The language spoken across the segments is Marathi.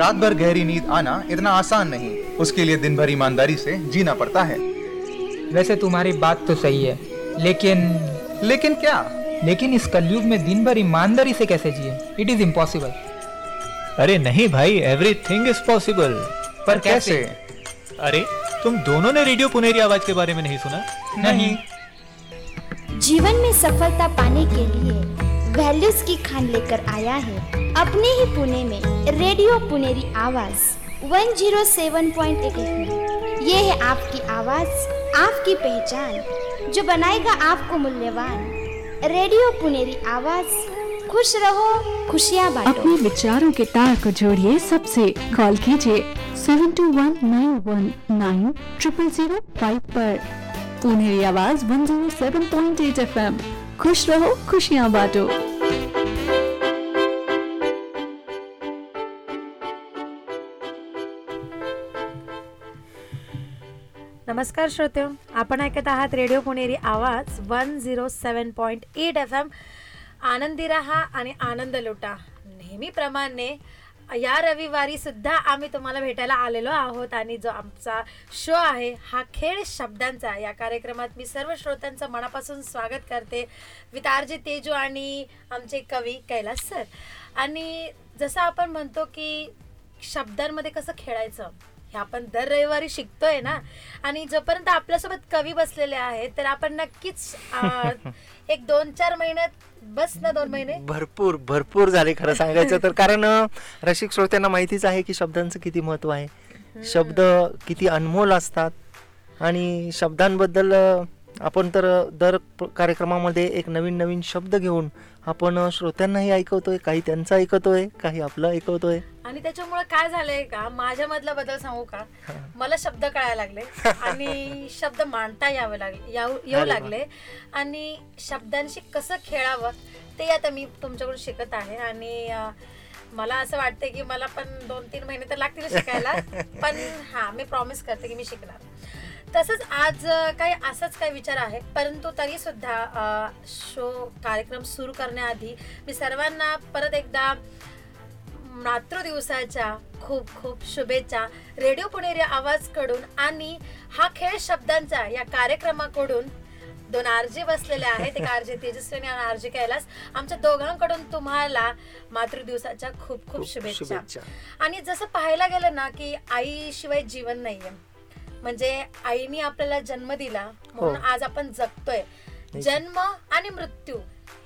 रात भर गहरी नींद आना इतना आसान नहीं। उसके लिए दिन भर ईमानदारी से जीना पड़ता है। वैसे तुम्हारी बात तो सही है लेकिन लेकिन क्या? लेकिन इस कलयुग में दिन भर ईमानदारी से कैसे जिए? इट इज़ इम्पॉसिबल अरे नहीं भाई एवरीथिंग इज़ पॉसिबल पर कैसे? अरे तुम दोनों ने रेडियो पुनेरी आवाज़ के बारे में नहीं सुना? नहीं। जीवन में सफलता पाने के लिए वैल्यूज़ की खान लेकर आया है। अपने ही पुणे में रेडियो पुनेरी आवाज़ 107.8 एफएम ये है आपकी आवाज़, आपकी पहचान, जो बनाएगा आपको मूल्यवान रेडियो पुनेरी आवाज़। खुश रहो, खुशियाँ बांटो। अपने विचारों के तार को जोड़िए। सबसे कॉल कीजिए seven two one nine one nine triple zero five पर। Puneri Awaaz one zero seven point eight F M. खुश रहो, खुशियाँ बांटो। नमस्कार श्रोते आपण ऐकत आहात radio Puneri Awaaz one zero seven point eight F M. आनंदी राहा आणि आनंद लुटा. नेहमीप्रमाणे या रविवारी सुद्धा आम्ही तुम्हाला भेटायला आलेलो आहोत आणि जो आमचा शो आहे हा खेळ शब्दांचा. या कार्यक्रमात मी सर्व श्रोत्यांचं मनापासून स्वागत करते विथ आरजे तेजू आणि आमचे कवी कैलास सर. आणि जसं आपण म्हणतो की शब्दांमध्ये कसं खेळायचं हे आपण दर रविवारी शिकतोय ना. आणि जोपर्यंत आपल्यासोबत कवी बसलेले आहेत तर आपण नक्कीच एक दोन चार महिन्यात बस ना दोन महिने. भरपूर भरपूर झाले खरं सांगायचं तर. कारण रसिक श्रोत्यांना माहितीच आहे की शब्दांचं किती महत्त्व आहे. शब्द किती अनमोल असतात. आणि शब्दांबद्दल आपण तर दर कार्यक्रमामध्ये एक नवीन नवीन शब्द घेऊन आपण श्रोत्यांनाही ऐकवतोय काही त्यांचं ऐकवतोय काही आपलं ऐकवतोय. आणि त्याच्यामुळे काय झालंय का माझ्या मधला बदल सांगू का? मला शब्द कळायला लागले आणि शब्द मांडता यावे लागले येऊ. लागले. आणि शब्दांशी कसं खेळावं ते आता मी तुमच्याकडून शिकत आहे आणि मला असं वाटतं की मला पण दोन तीन महिने तर लागतील शिकायला. पण हा मी प्रॉमिस करते की मी शिकणार. तसंच आज काही असाच काही विचार आहे परंतु तरी सुद्धा शो कार्यक्रम सुरू करण्याआधी मी सर्वांना परत एकदा मातृदिवसाच्या खूप खूप शुभेच्छा. रेडिओ पुणेरी आवाजकडून आणि हा खेळ शब्दांचा या कार्यक्रमाकडून दोन आरजे बसलेले आहेत. एक आरजे तेजस्विनी आणि आरजे कैलास. आमच्या दोघांकडून तुम्हाला मातृदिवसाच्या खूप खूप शुभेच्छा. शुभेच्छा. आणि जसं पाहायला गेलं ना की आईशिवाय जीवन नाहीये. म्हणजे आईने आपल्याला जन्म दिला म्हणून हो. आज आपण जगतोय. जन्म आणि मृत्यू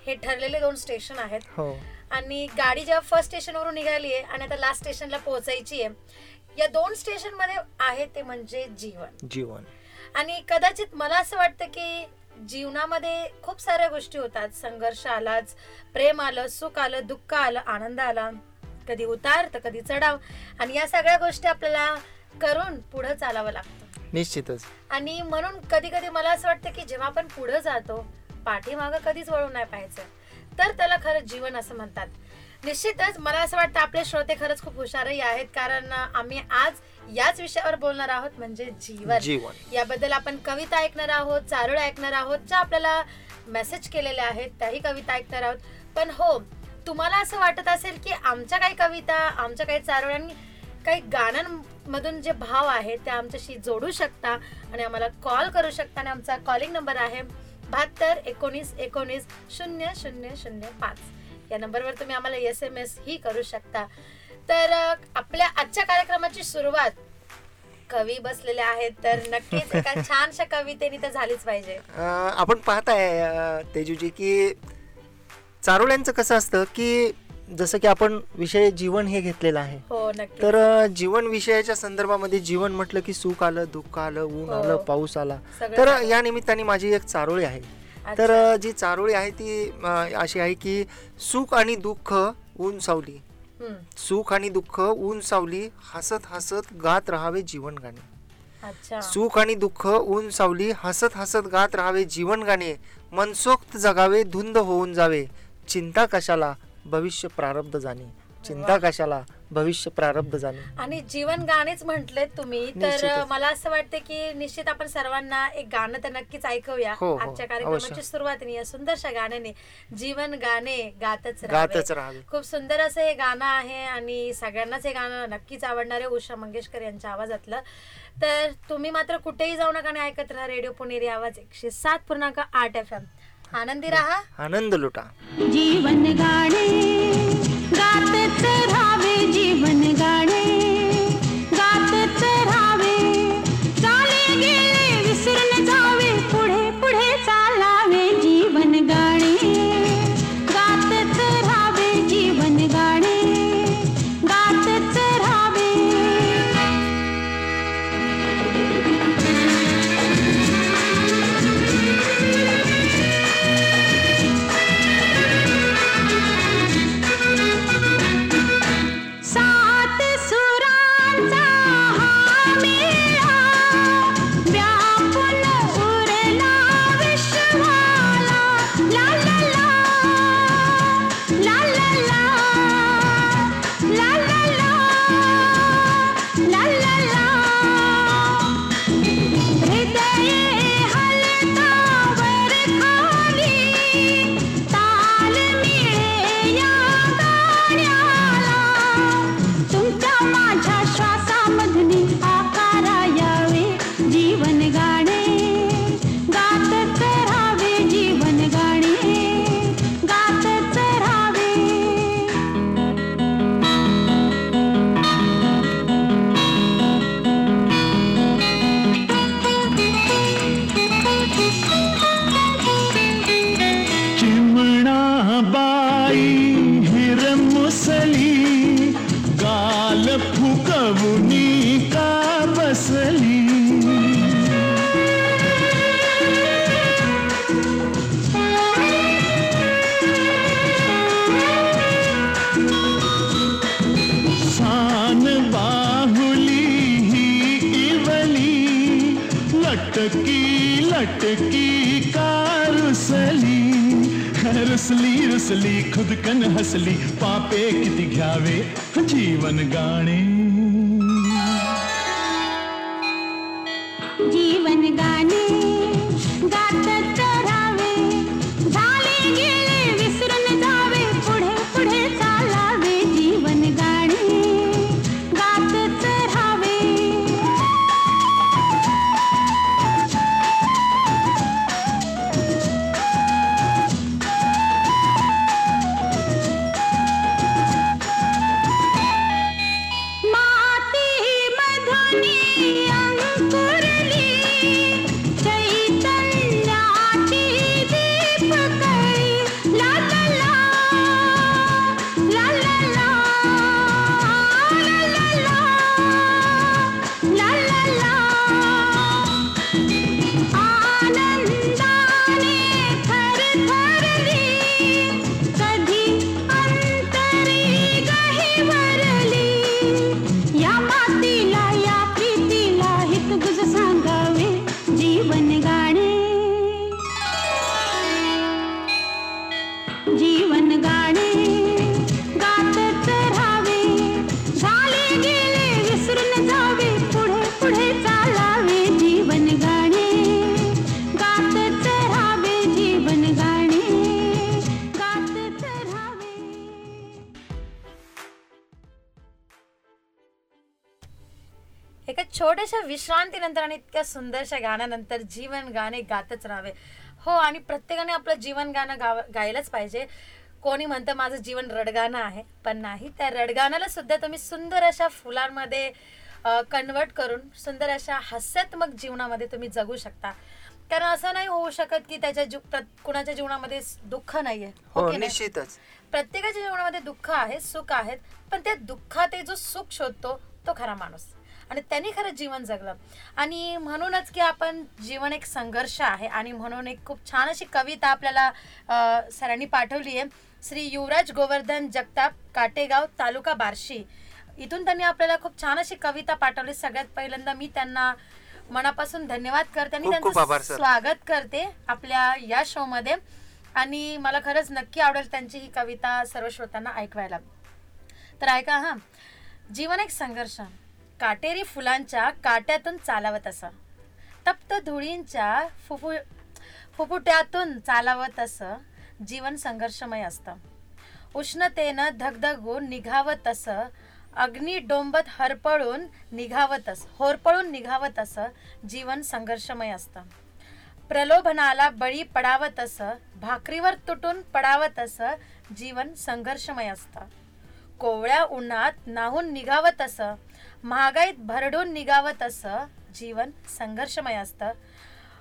हे ठरलेले दोन स्टेशन आहेत. हो. आणि गाडी जेव्हा फर्स्ट स्टेशनवरून निघाली आहे आणि आता लास्ट स्टेशनला पोहोचायची आहे या दोन स्टेशनमध्ये आहे ते म्हणजे जीवन. जीवन. आणि कदाचित मला असं वाटतं की जीवनामध्ये खूप साऱ्या गोष्टी होतात. संघर्ष आलाच प्रेम आलं सुख आलं दुःख आलं आनंद आला. कधी उतार तर कधी चढाव. आणि या सगळ्या गोष्टी आपल्याला करून पुढे चालावं लागतं. निश्चितच. आणि म्हणून कधी कधी मला असं वाटतं की जेव्हा आपण पुढे जातो पाठीमागं कधीच वळून नाही पाहायचं. तर त्याला खरंच जीवन असं म्हणतात. निश्चितच मला असं वाटतं आपले श्रोते खरंच खूप हुशारही आहेत कारण आम्ही आज याच विषयावर बोलणार आहोत म्हणजे जीवन. जीवन. याबद्दल आपण कविता ऐकणार आहोत चारोळ ऐकणार आहोत ज्या आपल्याला मेसेज केलेल्या आहेत त्याही कविता ऐकणार आहोत. पण हो तुम्हाला असं वाटत असेल की आमच्या काही कविता आमच्या काही चारोळ्यांनी काही गाण्यांमधून जे भाव आहेत ते आमच्याशी जोडू शकता आणि आम्हाला कॉल करू शकता आणि आमचा कॉलिंग नंबर आहे बहात्तर एकोणीस एकोणीस शून्य शून्य शून्य पाच. या नंबरवर तुम्ही आम्हाला एस एम एस ही करू शकता. तर आपल्या आजच्या कार्यक्रमाची सुरुवात कवी बसलेले आहेत तर नक्कीच एका छानशा कवितेने तर झालीच पाहिजे. आपण पाहताय तेजूजी की चारोळ्यांचं कसं असतं की जसं की आपण विषय जीवन हे घेतलेलं आहे. हो नक्की तर जीवन विषयाच्या संदर्भामध्ये जीवन म्हटलं की सुख आलं दुःख आलं ऊन हो. आलं पाऊस आला. तर. या निमित्ताने माझी एक चारोळी आहे. तर जी चारोळी आहे ती अशी आहे की सुख आणि दुःख ऊन सावली. सुख आणि दुःख ऊन सावली हसत हसत गात राहावे जीवन गाणे सुख आणि दुःख ऊन सावली हसत हसत गात राहावे जीवन गाणे मनसोक्त जगावे धुंद होऊन जावे. चिंता कशाला? भविष्य प्रारब्ध जाणे. चिंता कशाला? भविष्य प्रारब्ध जाणे. आणि जीवन गाणेच म्हटले तुम्ही तर. मला असं वाटतं की निश्चित आपण सर्वांना एक गाणं तर नक्कीच ऐकूया. हो, हो, आजच्या. कार्यक्रमाची सुरुवातीने या सुंदरशा गाण्याने जीवन गाणे गातच गातच. खूप सुंदर असं हे गाणं आहे आणि सगळ्यांनाच हे गाणं नक्कीच आवडणार आहे उषा मंगेशकर यांच्या आवाजातलं. तर तुम्ही मात्र कुठेही जाऊ नका आणि ऐकत राहा रेडिओ पुणेरी आवाज एकशे सात पूर्णांक आठ एफ एम. आनंदी राहा? आनंद लुटा। जीवन गाणे गातच राहावे जीवन गाणे लटकी लटकी कार रुसली रुसली रुसली खुद कन हसली। पापे किती घ्यावे जीवन गाणे। छोट्याशा विश्रांतीनंतर आणि इतक्या सुंदरशा गाण्यानंतर जीवन गाणे गातच राहावे. हो आणि प्रत्येकाने आपलं जीवन गाणं गाव गायलाच पाहिजे. कोणी म्हणतं माझं जीवन रडगाणं आहे. पण नाही त्या रडगाण्याला सुद्धा तुम्ही सुंदर अशा फुलांमध्ये कन्वर्ट करून सुंदर अशा हास्यात्मक जीवनामध्ये तुम्ही जगू शकता. कारण असं नाही होऊ शकत की त्याच्या जीव प्रत- कुणाच्या जीवनामध्ये दुःख नाहीये. हो नाही? निश्चितच. प्रत्येकाच्या जीवनामध्ये दुःख आहेत सुख आहेत पण त्या दुःखात जो सुख शोधतो तो खरा माणूस. आणि त्यांनी खरं जीवन जगलं. आणि म्हणूनच की आपण जीवन एक संघर्ष आहे आणि म्हणून एक खूप छान अशी कविता आपल्याला सरांनी पाठवली आहे. श्री युवराज गोवर्धन जगताप काटेगाव तालुका बार्शी. इथून त्यांनी आपल्याला खूप छान अशी कविता पाठवली. सगळ्यात पहिल्यांदा मी त्यांना मनापासून धन्यवाद करते आणि त्यांचं. स्वागत करते आपल्या या शो मध्ये आणि मला खरंच नक्की आवडेल त्यांची ही कविता सर्व श्रोत्यांना ऐकवायला. तर ऐका हा. जीवन एक संघर्ष. काटेरी फुलांच्या काट्यातून चालवत असं. तप्त धुळींच्या फुफु फुफुट्यातून चालवत असं जीवन संघर्षमय असतं. उष्णतेनं धगधगून निघावत असं अग्नी डोंबत हरपळून निघावत असं होरपळून निघावत असं जीवन संघर्षमय असतं. प्रलोभनाला बळी पडावत असं भाकरीवर तुटून पडावत असं जीवन संघर्षमय असतं. कोवळ्या उन्हात नाहून निघावत असं महागाईत भरडून निघावत असं जीवन संघर्षमय असतं.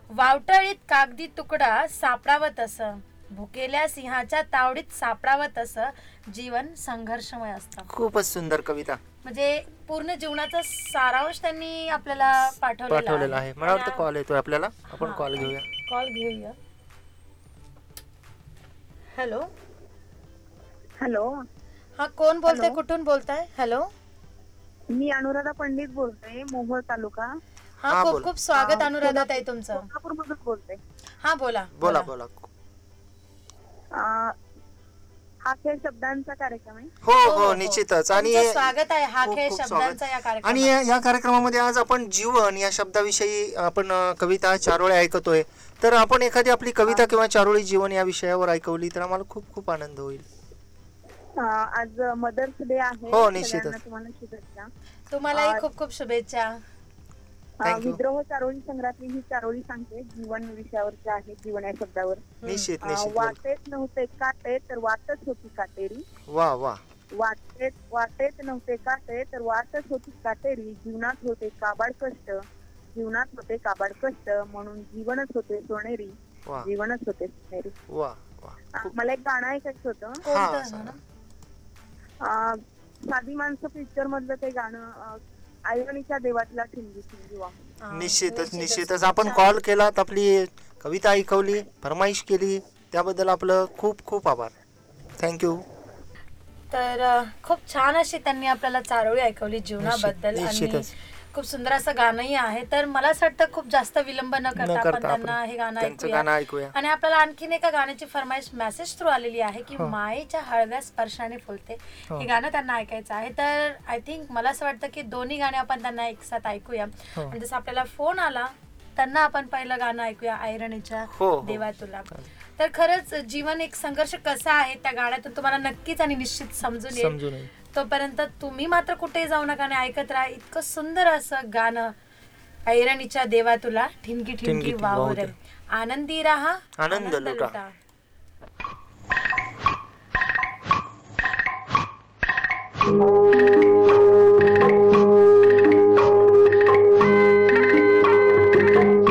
वावटळीत कागदी तुकडा सापडावत असं भुकेल्या सिंहाच्या तावडीत सापडावत असं जीवन संघर्षमय असतं. खूपच सुंदर कविता. म्हणजे पूर्ण जीवनाचा सारांश त्यांनी आपल्याला पाठवलेला पाठवलेला आहे. मला वाटतं कॉल येतोय आपल्याला. आपण हा. कॉल घेऊया. कॉल घेऊया. हॅलो हॅलो हा कोण बोलतोय. कुठून बोलताय? हॅलो मी अनुराधा पंडित बोलते मोहोळ तालुका. हा हा, खूप बोला. खूप स्वागत अनुराधा ताई तुमचं. कोल्हापूर मधून बोलते. हा बोला. बोला बोला. अं, हा खेळ शब्दांचा कार्यक्रम आहे. हो हो, हो हो. निश्चितच. आणि तुमचं स्वागत आहे हा खूप- खेळ खूप शब्दांचा. या कार्यक्रमात. आणि या या कार्यक्रमामध्ये आज आपण जीवन या शब्दाविषयी आपण अ, कविता चारोळे ऐकतोय. तर आपण एखादी आपली कविता किंवा चारोळी जीवन या विषयावर ऐकवली तर आम्हाला खूप खूप आनंद होईल. अं, आज मदर्स डे आहे. हो, निश्चितच. सगळ्यांना तुम्हाला शुभेच्छा. तुम्हालाही खूप खूप शुभेच्छा. अं, Thank you. विद्रोह चारोळी संग्रहातली ही चारोळी सांगते. जीवन विषयावरची आहे जीवन या शब्दावर. निश्चित अं, निश्चित. बोला. वाटेत नव्हते काटे तर वाटच होती काटेरी. वा वा. वाटेत वाटेत नव्हते काटे तर वाटच होती काटेरी. जीवनात होते काबाड कष्ट. जीवनात होते काबाड कष्ट. म्हणून जीवनच होते सोनेरी. वा. जीवनच होते सोनेरी. वा वा. अं, मला एक गाणं ऐकायचं होतं. हा कोणतं सांगा. अं, साधी माणसं पिक्चर मधलं ते गाणं अं, आयरणीच्या देवातला ठिणगी ठिणगी वाहून हा, निश्चितच निश्चितच. आपण कॉल केलात आपली कविता ऐकवली फरमाईश केली त्याबद्दल आपलं खूप खूप आभार. थँक्यू तर खूप छान अशी त्यांनी आपल्याला चारोळी ऐकवली जीवनाबद्दल. खूप सुंदर असं गाणंही आहे तर मला असं वाटतं खूप जास्त विलंब न करता आपण त्यांना हे गाणं ऐकूया आणि आपल्याला आणखीन एका गाण्याची फरमाईश मेसेज थ्रू आलेली आहे की हो. मायेच्या हळव्या स्पर्शाने फुलते हो. हे गाणं त्यांना ऐकायचं आहे तर आय थिंक मला असं वाटतं की दोन्ही गाणे आपण त्यांना एकसाथ ऐकूया हो. आणि जसं आपल्याला फोन आला त्यांना आपण पहिलं गाणं ऐकूया हो. देवा तुला तर खरंच जीवन एक संघर्ष कसा आहे त्या गाण्यातून तुम्हाला नक्कीच आणि निश्चित समजून येईल. तोपर्यंत तुम्ही मात्र कुठेही जाऊ नका आणि ऐकत राहा. इतकं सुंदर असं गाणं. ऐरणीच्या देवा तुला ठिणकी ठिणकी वाहू दे. आनंदी राहा आनंद लुटा.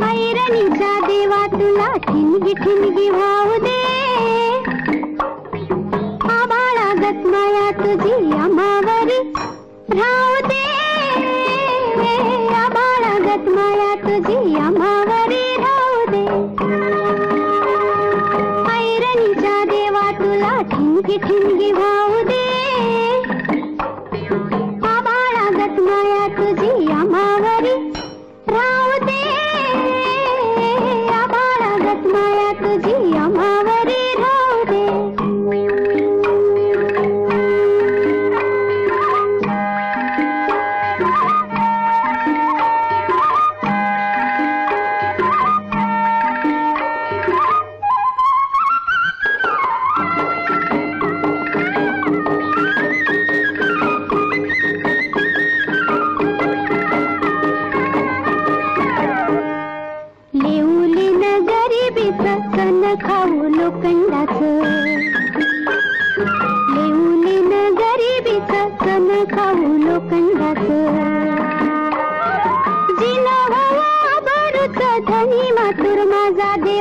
ऐरणीच्या देवा तुला ठिणगी ठिणगी वाहू दे. राहू दे.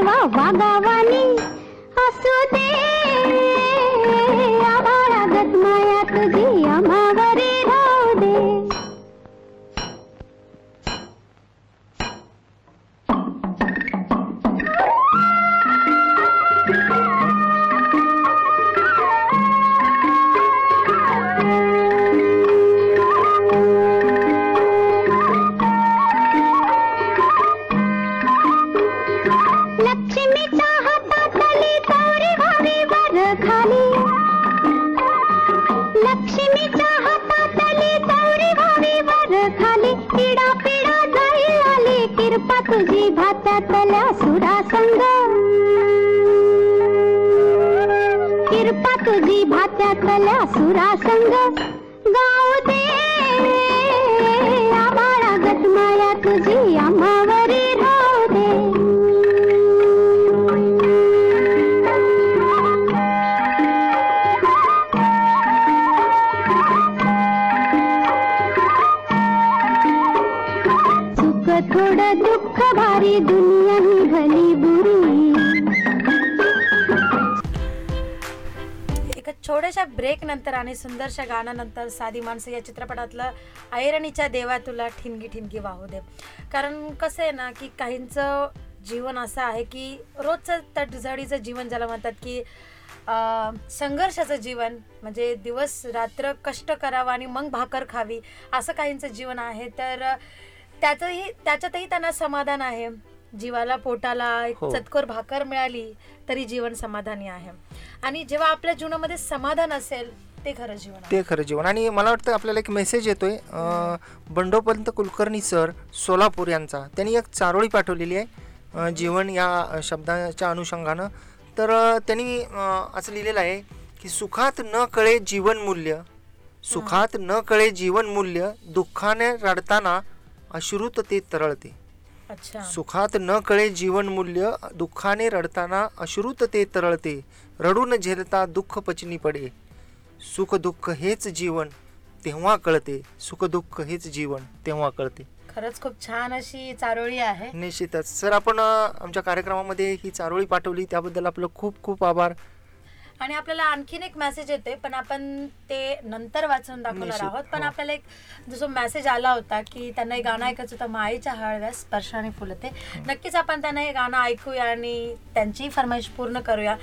దేవా వాగావాణి అసుదేవా. सुंदरशा गाण्यानंतर साधी माणसं या चित्रपटातलं ऐरणीच्या देवा तुला ठिणगी ठिणगी वाहू दे. कारण कसं आहे ना की काहींचं जीवन असं आहे की रोजचं तडझडीचं जीवन ज्याला म्हणतात की संघर्षाचं जीवन म्हणजे दिवस रात्र कष्ट करावं आणि मग भाकर खावी असं काहींचं जीवन आहे. तर त्याचंही त्याच्यातही त्यांना समाधान आहे. जीवाला पोटाला एक हो. चतकोर भाकर मिळाली तरी जीवन समाधानी आहे. आणि जेव्हा आपल्या जीवनामध्ये समाधान असेल ते खरं जीवन. ते खरं जीवन. आणि मला वाटतं आपल्याला एक मेसेज येतोय बंडोपंत कुलकर्णी सर सोलापूर यांचा. त्यांनी एक चारोळी पाठवलेली आहे जीवन या शब्दाच्या अनुषंगानं. तर त्यांनी असं लिहिलेलं आहे की सुखात न कळे जीवन मूल्य सुखात न कळे जीवन मूल्य दुःखाने रडताना अश्रुत ते तरळते. सुखात न कळे जीवन मूल्य दुःखाने रडताना अश्रुत ते तरळते. रडून झेलता दुःख पचनी पडे. सुख दुःख हेच जीवन तेव्हा कळते सुख दुःख हेच जीवन तेव्हा कळते. खरंच खूप छान अशी चारोळी आहे. निश्चितच. सर आपण अं, आमच्या कार्यक्रमामध्ये ही चारोळी पाठवली. त्याबद्दल आपलं खूप खूप आभार. आणि आपल्याला आणखीन एक मेसेज येतोय पण आपण ते नंतर वाचून दाखवणार आहोत. पण हो. आपल्याला एक जो मेसेज आला होता की त्यांना हे गाणं ऐकायचं होतं माईच्या हळव्या स्पर्शाने फुलते नक्कीच आपण त्यांना हे गाणं ऐकूया आणि त्यांचीही फरमाईश पूर्ण करूया.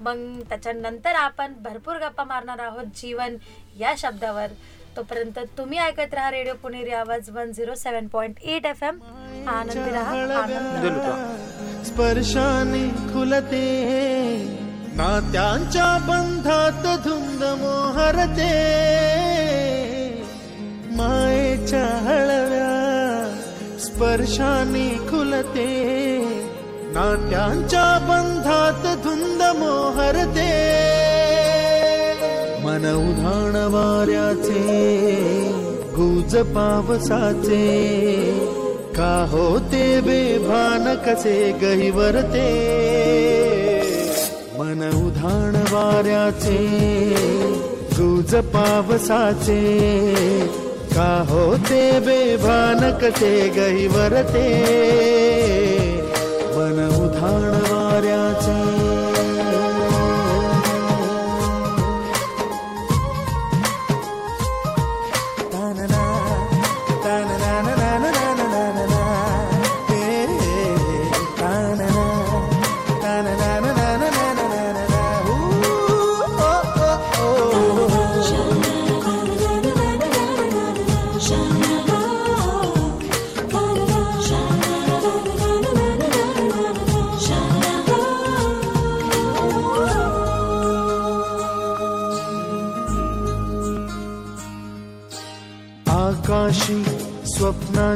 मग त्याच्यानंतर आपण भरपूर गप्पा मारणार आहोत जीवन या शब्दावर. तोपर्यंत तुम्ही ऐकत राहा radio Puneri Awaaz one zero seven point eight F M आनंदी राहा स्पर्शाने खुलते नात्यांच्या बंधात धुंद मोहरते मायेच्या हळव्या स्पर्शाने खुलते. नात्यांच्या बंधात धुंद मोहरते मन उधाण वाऱ्याचे गुज पावसाचे का होते बेभान कसे गहिवरते? मन उधाण वाऱ्याचे गुज पावसाचे का होते बेभान कसे गहिवरते मन उधाण वाऱ्याचे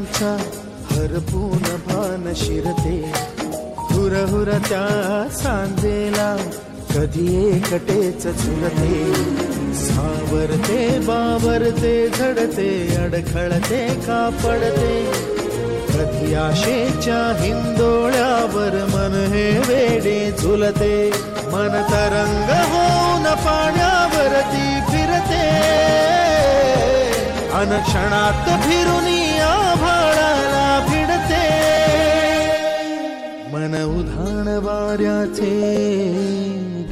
फुलांचा हरपून भान शिरते. हुर हुर त्या सांजेला कधी एकटेच चुलते सावरते बावरते झडते अडखळते कापडते. कधी आशेच्या हिंदोळ्यावर मन हे वेडे झुलते. मन तरंग होऊन पाण्यावरती फिरते. अनक्षणात फिरून या मन उधाण वाऱ्याचे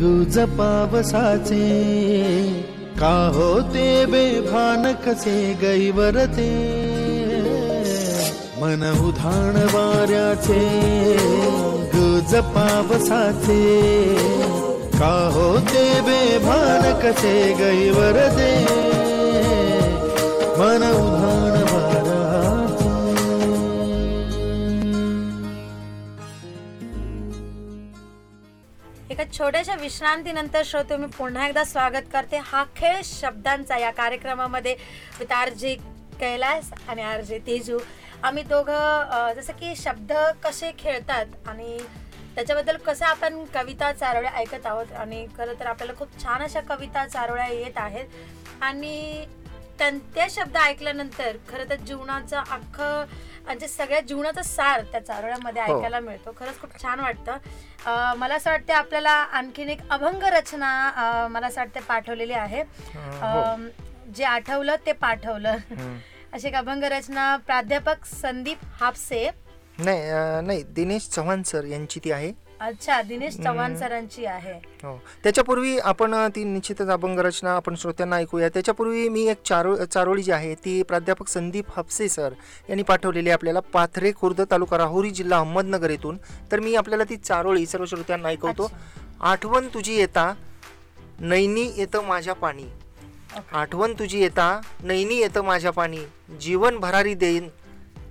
गुज पावसाचे का होते बेभान कसे गैवरते? मन उधाण वाऱ्याचे गुज पावसाचे का होते बेभान कसे गैवरते? मन छोट्याशा विश्रांतीनंतर श्रोते मी पुन्हा एकदा स्वागत करते. हा खेळ शब्दांचा या कार्यक्रमामध्ये विथ आर जे कैलास आणि आर जे तेजू. आम्ही दोघं जसं की शब्द कसे खेळतात आणि त्याच्याबद्दल कसं आपण कविता चारोळ्या ऐकत आहोत आणि खरं तर आपल्याला खूप छान अशा कविता चारोळ्या येत आहेत. आणि त्यां- ते शब्द ऐकल्यानंतर खरं तर जीवनाचं अख्खं म्हणजे सगळ्या जीवनाचा सार त्या चारोळ्यामध्ये हो. ऐकायला मिळतो. खरंच खूप छान वाटतं. मला असं वाटतं आपल्याला आणखीन एक अभंग रचना मला असं वाटतं पाठवलेली आहे. हो. जे आठवलं ते पाठवलं. अशी एक अभंग रचना प्राध्यापक संदीप हापसे. नाही नाही दिनेश चव्हाण सर यांची ती आहे. अच्छा दिनेश चव्हाण. सरांची आहे. हो. त्याच्यापूर्वी आपण ती निश्चितच अभंग रचना आपण श्रोत्यांना ऐकूया. त्याच्यापूर्वी मी एक चारो चारोळी जी आहे ती प्राध्यापक संदीप हापसे सर यांनी पाठवलेली आपल्याला पाथरे खुर्द तालुका राहुरी जिल्हा अहमदनगर येथून. तर मी आपल्याला ती चारोळी सर्व श्रोत्यांना ऐकवतो. आठवण तुझी येता नैनी येतं माझ्या पाणी. आठवण तुझी येता नैनी येतं माझ्या पाणी. जीवन भरारी देईन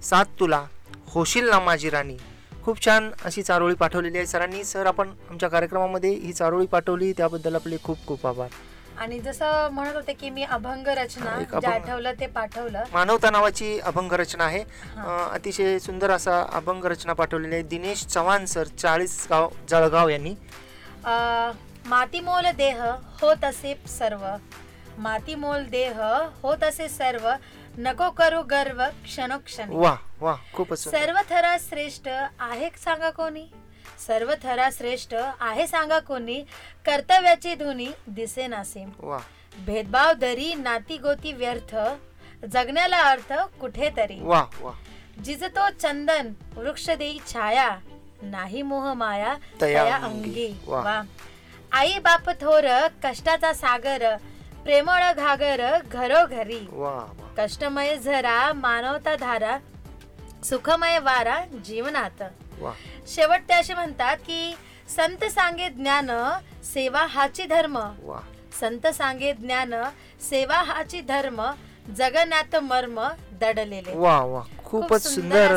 साथ तुला होशील ना माझी राणी. खूप छान अशी चारोळी पाठवलेली आहे. सरांनी सर आपण आमच्या कार्यक्रमामध्ये ही चारोळी पाठवली. त्याबद्दल आपले खूप खूप आभार. आणि जसं म्हणत होते की मी अभंग रचना एक जे अभंग. आठवलं ते पाठवलं. मानवता नावाची अभंग रचना आहे. अं, अतिशय सुंदर असा अभंग रचना पाठवलेली आहे. दिनेश चव्हाण सर चाळीस गाव जळगाव यांनी. अ, मातीमोल देह होत असे सर्व. मातीमोल देह होत असे सर्व नको करू गर्व क्षणोक्षणी. वा वा खूपच सुंदर. सर्व थरा श्रेष्ठ आहे सांगा कोणी? सर्व थरा श्रेष्ठ आहे सांगा कोणी? कर्तव्याची धुनी दिसे नासे वा. भेदभाव दरी नाती गोती व्यर्थ जगण्याला अर्थ कुठेतरी. वा वा. जिजतो चंदन वृक्ष देई छाया नाही मोह माया तया तया अंगी. अंगी. वा. वा. आई बाप थोर कष्टाचा सागर प्रेमळ घागर घरोघरी. कष्टमय झरा मानवता धारा सुखमय वारा जीवनात. शेवट ते असे म्हणतात की संत सांगे ज्ञान सेवा हाची धर्म. संत सांगे ज्ञान सेवा हाची धर्म जगण्यात मर्म दडलेले. वा वा. खूप खूपच सुंदर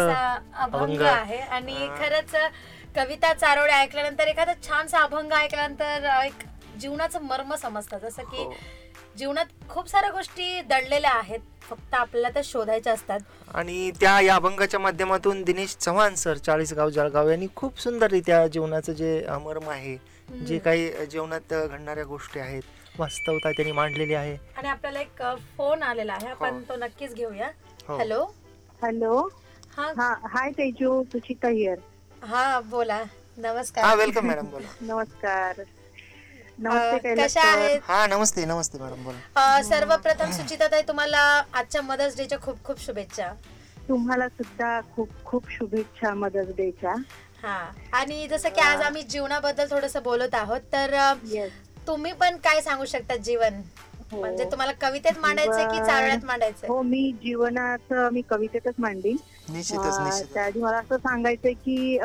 अभंग आहे. आणि खरंच कविता चारोळे ऐकल्यानंतर एखादा छानसा अभंग ऐकल्यानंतर एक जीवनाचं मर्म समजतं. जसं की हो. जीवनात खूप साऱ्या गोष्टी दडलेल्या आहेत. फक्त आपल्याला त्या शोधायच्या असतात. आणि त्या या अभंगाच्या माध्यमातून दिनेश चव्हाण सर चाळीसगाव जळगाव यांनी खूप सुंदररित्या जीवनाचं जे अमर्म आहे जे काही जीवनात घडणाऱ्या गोष्टी आहेत वास्तवता त्यांनी मांडलेली आहे. आणि आपल्याला एक फोन आलेला आहे. आपण तो नक्कीच घेऊया. हो. हॅलो. हॅलो. हा. हा हाय तेजू सुचिता हियर हा बोला. हा नमस्कार वेलकम मॅडम बोला. नमस्कार. नमस्ते कैलास कशा सर. आहेत? हा नमस्ते नमस्ते मॅडम बोला. सर्वप्रथम सुचिताताई तुम्हाला आजच्या मदर्स डेच्या खूप खूप शुभेच्छा. तुम्हाला सुद्धा खूप खूप शुभेच्छा मदर्स डेच्या हा आणि जसं की आज आम्ही जीवनाबद्दल थोडस बोलत आहोत तर तुम्ही पण काय सांगू शकता जीवन? हो. म्हणजे तुम्हाला कवितेत मांडायचंय की चारोळ्यात मांडायचंय? हो मी जीवनाचं मी कवितेतच मांडीन. निश्चितच अं, निश्चित त्याआधी मला असं सांगायचंय की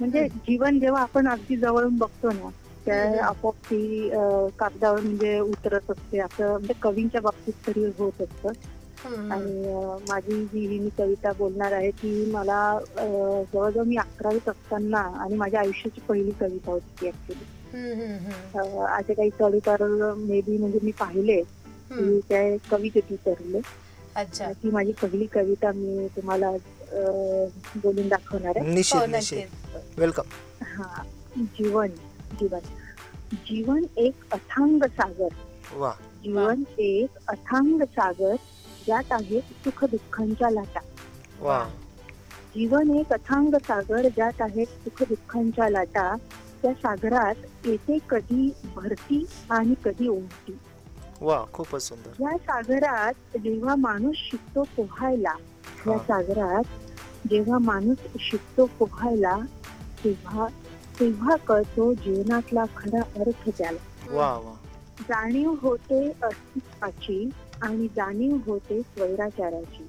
म्हणजे जीवन जेव्हा आपण अगदी जवळून बघतो ना त्या. आपोआप ती कागदावर म्हणजे उतरत असते. असं म्हणजे कवींच्या बाबतीत तरी होत असतं. आणि माझी जी ही मी कविता बोलणार आहे ती मला जवळजवळ मी अकरावीत असताना आणि माझ्या आयुष्याची पहिली कविता होती ती ऍक्च्युली. असे काही कविता मे बी म्हणजे मी पाहिले. की त्या कवितेत उतरले. अच्छा. ती माझी पहिली कविता मी तुम्हाला बोलून दाखवणार आहे. निश्चित हो वेलकम हा. जीवन. जीवन जीवन एक अथांग सागर. जीवन एक अथांग सागर ज्यात आहेत सुख दुःखांच्या लाटा. जीवन एक अथांग सागर ज्यात आहेत सुख दुःखांच्या लाटा. त्या सागरात येते कधी भरती आणि कधी ओढती वा खूपच सुंदर. या सागरात जेव्हा माणूस शिकतो पोहायला या. सागरात जेव्हा माणूस शिकतो पोहायला तेव्हा तेव्हा कळतो जीवनातला खरा अर्थ त्याला. जाणीव होते अस्तित्वाची आणि जाणीव होते स्वैराचाराची.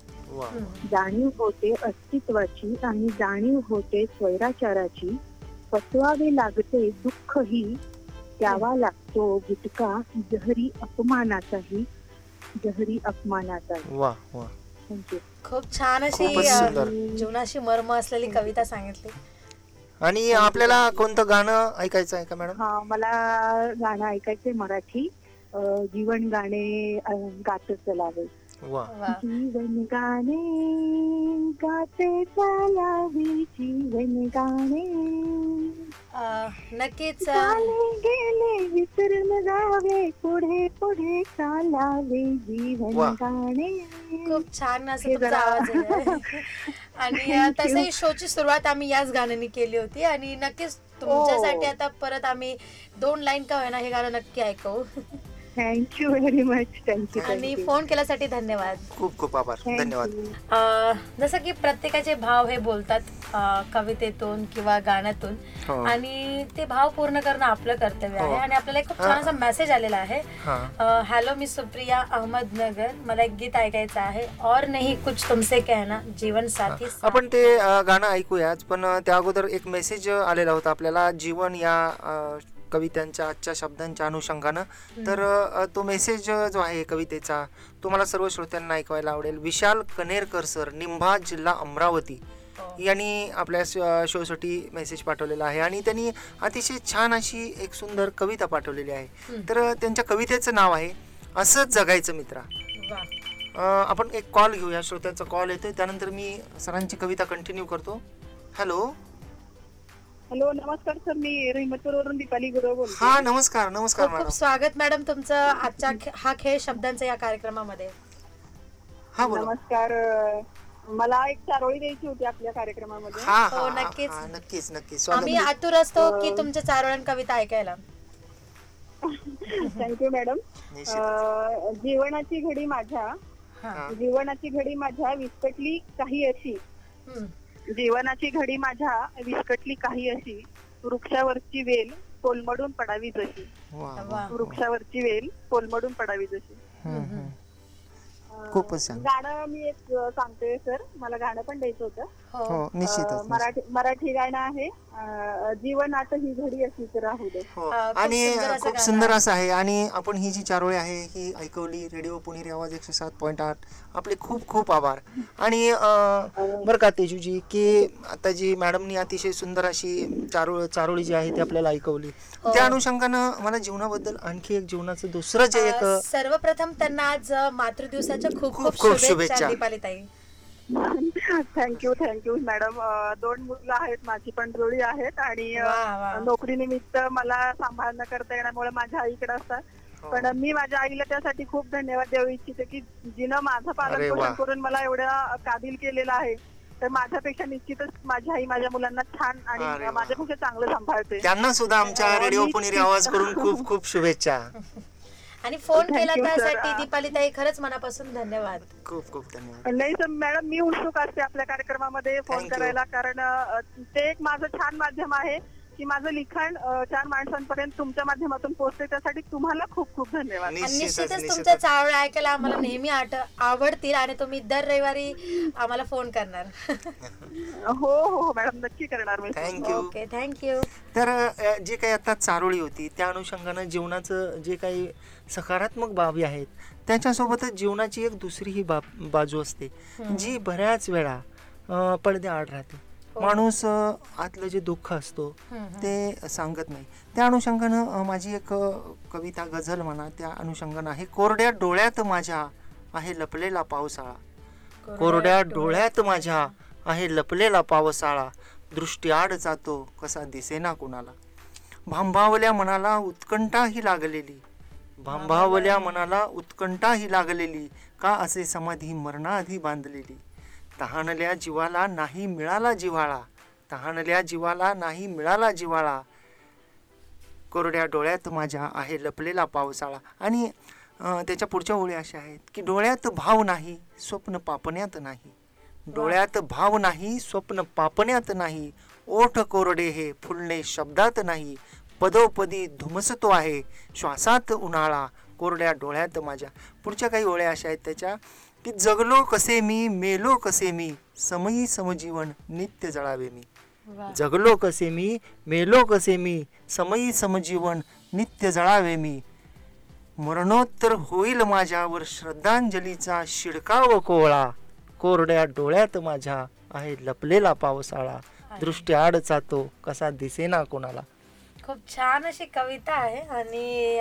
जाणीव होते अस्तित्वाची आणि जाणीव होते स्वैराचाराची. पचवावे लागते दुःखही द्यावा लागतो गुटका जहरी अपमानाचाही जहरी अपमानाचाही. खूप छान अशी. जीवनाशी मर्म असलेली कविता सांगितली. आणि आपल्याला कोणतं गाणं ऐकायचं आहे का मॅडम? हा मला गाणं ऐकायचंय मराठी. जीवन गाणे गात चलावे. वा. जीवन गाणे गाते चालावे जीवन गाणे नक्कीच चाले गेले विसरून जावे पुढे पुढे चालावे जीवन वा. गाणे खूप छान असं हे तुमचा जरा- आवाज आहे आणि अ, तसंही शोची सुरुवात आम्ही याच गाण्याने केली होती. आणि नक्कीच तुमच्यासाठी आता परत आम्ही दोन लाईन का होईना हे गाणं नक्की ऐकू. Thank you very much thank you आणि फोन केल्यासाठी धन्यवाद. खूप खूप आभार. धन्यवाद. अ, जसं की प्रत्येकाचे भाव हे बोलतात अ, कवितेतून किंवा गाण्यातून. हो. आणि ते भाव पूर्ण करणं आपलं कर्तव्य आहे हो. आणि आपल्याला एक खूप छान असा मेसेज आलेला आहे. हा. अ, हॅलो मी सुप्रिया अहमदनगर मला एक गीत ऐकायचं आहे. और नहीं कुछ तुमसे कहना. जीवन साथी साथ. आपण ते अ, गाणं ऐकूयाच पण अ, त्या अगोदर एक मेसेज आलेला होता आपल्याला. जीवन या अ, कवितांच्या आजच्या शब्दांच्या अनुषंगानं. तर तो मेसेज जो आहे कवितेचा तो मला सर्व श्रोत्यांना ऐकवायला आवडेल. विशाल कनेरकर सर निंभा जिल्हा अमरावती. यांनी आपल्या श- शोसाठी मेसेज पाठवलेला आहे आणि त्यांनी अतिशय छान अशी एक सुंदर कविता पाठवलेली आहे. तर त्यांच्या कवितेचं नाव आहे असंच जगायचं मित्रा. आपण एक कॉल घेऊया. श्रोत्यांचा कॉल येतोय. त्यानंतर मी सरांची कविता कंटिन्यू करतो. हॅलो हॅलो नमस्कार सर मी रहिमतपूरवरून दीपाली गुरव बोलते. हा नमस्कार नमस्कार खूप खूप मॅडम. स्वागत मॅडम तुमचं आजच्या खे- हा खेळ शब्दांचा या कार्यक्रमामध्ये. हा बोला. नमस्कार अं, मला एक चारोळी द्यायची होती आपल्या कार्यक्रमामध्ये. हा हो, हा, नक्कीच. हा नक्कीच नक्कीच. आम्ही स्वागत आतुर असतो की तुमच्या चारोळण कविता ऐकायला. थँक्यू मॅडम निश्चित. अं, जीवनाची घडी माझ्या. हा. जीवनाची घडी माझ्या विस्कटली काही अशी. हम्म. जीवनाची घडी माझ्या विस्कटली काही अशी. वृक्षावरची वेल कोलमडून पडावी जशी. वृक्षावरची वेल कोलमडून पडावी जशी. खूपच. गाणं मी एक सांगते सर. मला गाणं पण द्यायचं होतं. हो हो निश्चितच. मराठी मराठी गाणं आहे अं, जीवनात ही घडी अशीच राहू दे हो आणि खूप सुंदर. असं आहे आणि आपण ही जी चारोळी आहे ही ऐकवली रेडिओ पुणेरी आवाज एकशे सात पॉईंट आठ आपले खूप खूप आभार आणि बरं का तेजूजी की आता जी मॅडमनी अतिशय सुंदर अशी चारोळ चारोळी जी आहे ती आपल्याला ऐकवली हो. त्या अनुषंगानं मला जीवनाबद्दल आणखी एक जीवनाचं दुसरं जे एक सर्वप्रथम त्यांना आज मातृदिवसाच्या खूप खूप खूप शुभेच्छा. दीपाली ताई थँक्यू थँक्यू मॅडम दोन मुलं आहेत माझी पण जोडी आहेत आणि. नोकरीनिमित्त मला सांभाळणं करता येण्यामुळे माझ्या आईकडे असतात हो. पण मी माझ्या आईला त्यासाठी खूप धन्यवाद देऊ इच्छिते की जिनं माझं पालन. पोषण करून मला एवढ्या काबिल केलेलं आहे तर माझ्यापेक्षा निश्चितच माझी आई माझ्या मुलांना छान आणि. माझ्यापेक्षा चांगलं सांभाळते त्यांना सुद्धा आमच्या अं, रेडिओ पुणेरी आवाज करून खूप खूप शुभेच्छा आणि फोन केला. त्यासाठी दीपाली ताई खरंच मनापासून धन्यवाद खूप खूप धन्यवाद नाही सर मॅडम मी उत्सुक असते आपल्या कार्यक्रमामध्ये फोन. करायला कारण ते एक माझं छान माध्यम आहे की माझं लिखाण चार माणसांपर्यंत तुमच्या माध्यमातून पोहोचते त्यासाठी तुम्हाला खूप खूप धन्यवाद. निश्चितच तुमच्या चावळ ऐकायला आम्हाला नेहमी आवडतील आणि तुम्ही दर रविवारी आम्हाला फोन करणार. हो हो हो मॅडम नक्की करणार मी. थँक्यू ओके थँक्यू तर जे काही आता चारोळी होती त्या अनुषंगानं जीवनाचं जे काही सकारात्मक बाबी आहेत त्याच्यासोबतच जीवनाची एक दुसरी ही बाब बाजू असते. जी बऱ्याच वेळा पडद्याआड राहते. माणूस अ, आतलं जे दुःख असतो ते सांगत नाही. त्या अनुषंगानं माझी एक कविता गझल म्हणा त्या अनुषंगानं आहे कोरड्या डोळ्यात माझ्या आहे लपलेला पावसाळा. कोरड्या डोळ्यात माझ्या आहे लपलेला पावसाळा. दृष्टी आड जातो कसा दिसेना कुणाला. भांबावल्या मनाला उत्कंठा ही लागलेली. भांबावल्या मनाला उत्कंठा ही लागलेली. का असे समाधी मरणाआधी बांधलेली. तहानल्या जीवाला नाही मिळाला जिव्हाळा. तहानल्या जीवाला नाही मिळाला जिव्हाळा. कोरड्या डोळ्यात माझ्या आहे लपलेला पावसाळा. आणि त्याच्या पुढच्या ओळी अशा आहेत की डोळ्यात भाव नाही स्वप्न पापण्यात नाही. डोळ्यात भाव नाही स्वप्न पापण्यात नाही. ओठ कोरडे हे फुलणे शब्दात नाही. पदोपदी धुमसतो आहे श्वासात उन्हाळा. कोरड्या डोळ्यात माझ्या. पुढच्या काही ओळ्या अशा आहेत त्याच्या. की जगलो कसे मी मेलो कसे मी समयी समजीवन नित्य जळावे मी. जगलो कसे मी मेलो कसे मी समयी समजीवन नित्य जळावे मी. मरणोत्तर होईल माझ्यावर श्रद्धांजलीचा शिडकाव कोवळा. कोरड्या डोळ्यात माझ्या आहे लपलेला पावसाळा. दृष्टी आड जातो कसा दिसेना कोणाला. खूप छान अशी कविता आहे आणि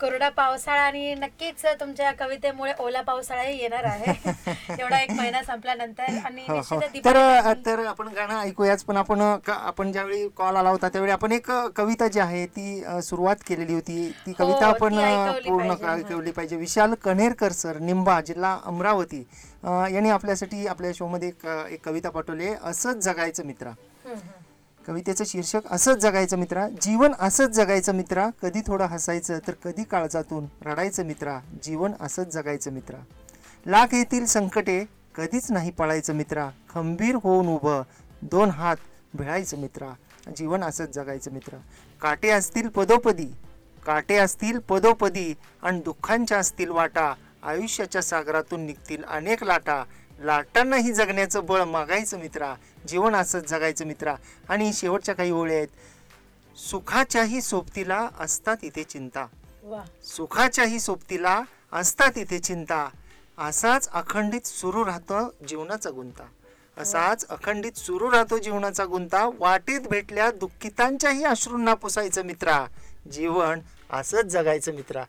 कोरडा पावसाळा आणि नक्कीच तुमच्या कवितेमुळे ओला पावसाळाही येणार आहे एवढा एक महिना संपल्यानंतर आणि हो, हो. तर तर आपण गाणं ऐकूयाच पण आपण आपण ज्यावेळी कॉल आला होता त्यावेळी आपण एक कविता जी आहे ती सुरुवात केलेली होती ती हो, कविता आपण पूर्ण. ऐकवली पाहिजे विशाल कन्हेरकर सर निंबा जिल्हा अमरावती यांनी आपल्यासाठी आपल्या शोमध्ये एक कविता पाठवली आहे असंच जगायचं मित्रा. कवितेचं शीर्षक असंच जगायचं मित्रा जीवन असंच जगायचं मित्रा कधी थोडं हसायचं तर कधी काळजातून रडायचं मित्रा जीवन असंच जगायचं मित्रा. लाख येतील संकटे कधीच नाही पळायचं मित्रा खंबीर होऊन उभं दोन हात भिळायचं मित्रा जीवन असंच जगायचं मित्रा. काटे असतील पदोपदी काटे असतील पदोपदी आणि दुःखांच्या असतील वाटा आयुष्याच्या सागरातून निघतील अनेक लाटा लाटांनाही जगण्याचं बळ मागायचं मित्रा जीवन असंच जगायचं मित्रा. आणि शेवटच्या काही ओळी आहेत. सुखाच्याही सोबतीला असतात इथे चिंता. सुखाच्याही सोबतीला असतात इथे चिंता. असाच अखंडित सुरू राहतो जीवनाचा गुंता. असाच अखंडित सुरू राहतो जीवनाचा गुंता. वाटेत भेटल्या दुःखितांच्याही अश्रूंना पुसायचं मित्रा. जीवन असंच जगायचं मित्रा.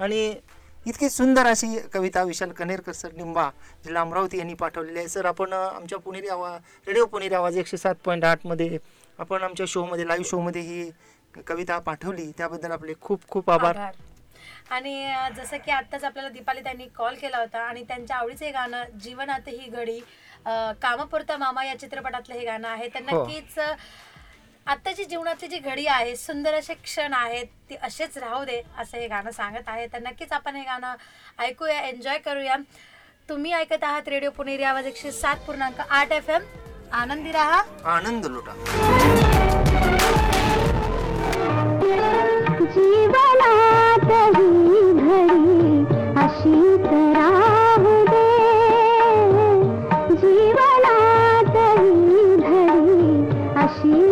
आणि इतकी सुंदर अशी कविता विशाल कनेरकर सर निंबा जिल्हा अमरावती यांनी पाठवलेली आहे. सर आपण आमच्या पुणेरी आवाज रेडिओ पुणेरी आवाज एकशे सात पॉईंट आठमध्ये आपण आमच्या शोमध्ये लाईव्ह शोमध्ये ही कविता पाठवली. त्याबद्दल आपले खूप खूप आभार. आणि जसं की आत्ताच आपल्याला दीपाली त्यांनी कॉल केला होता आणि त्यांच्या आवडीचं हे गाणं जीवनात ही घडी कामापुरता मामा या चित्रपटातलं हे गाणं आहे. तर हो. नक्कीच आत्ताची जीवनातली जी घडी आहे सुंदर असे क्षण आहेत ती असेच राहू दे असं हे गाणं सांगत आहे. तर नक्कीच आपण हे गाणं ऐकूया एन्जॉय करूया. तुम्ही ऐकत आहात रेडिओ पुणेरी आवाज एकशे सात पूर्णांक आठ एफ एम आनंदी राहा. आनंद लुटा. जीवनात ही घडी अशीच राहू दे. जीवनात ही घडी अशीच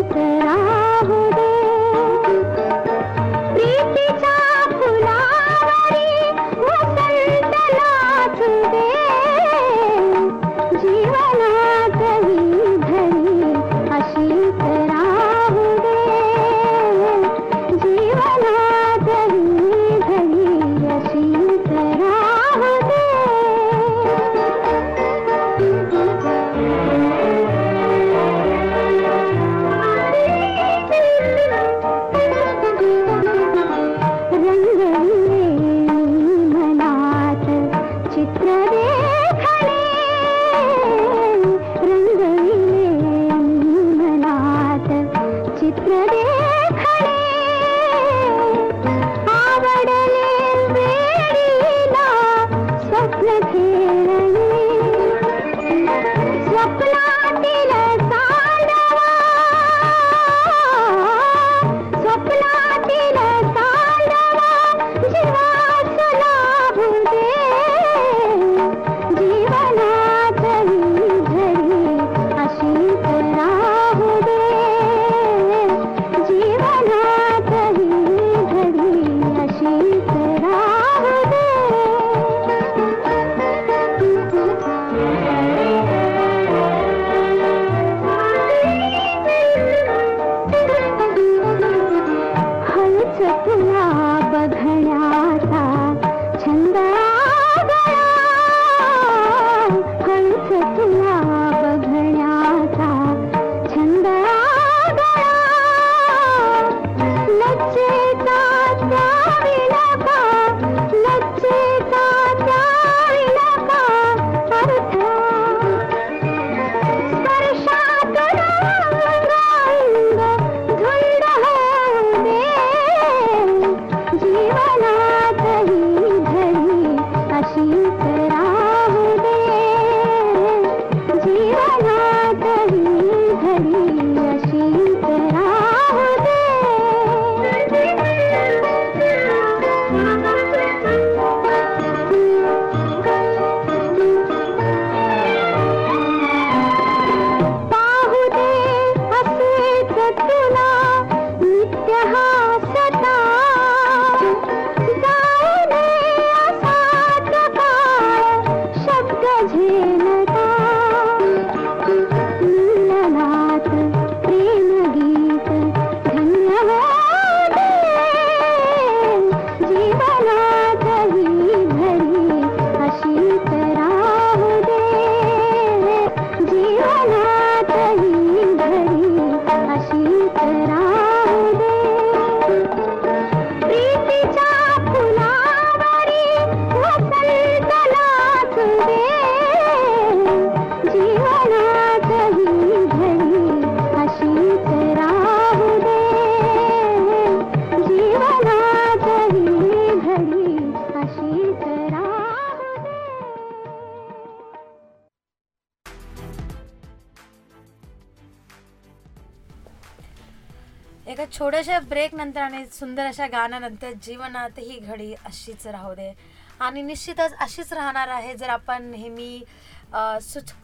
एका छोट्याशा ब्रेक नंतर आणि सुंदर अशा गाण्यानंतर जीवनात ही घडी अशीच राहू दे आणि निश्चितच अशीच राहणार आहे जर आपण नेहमी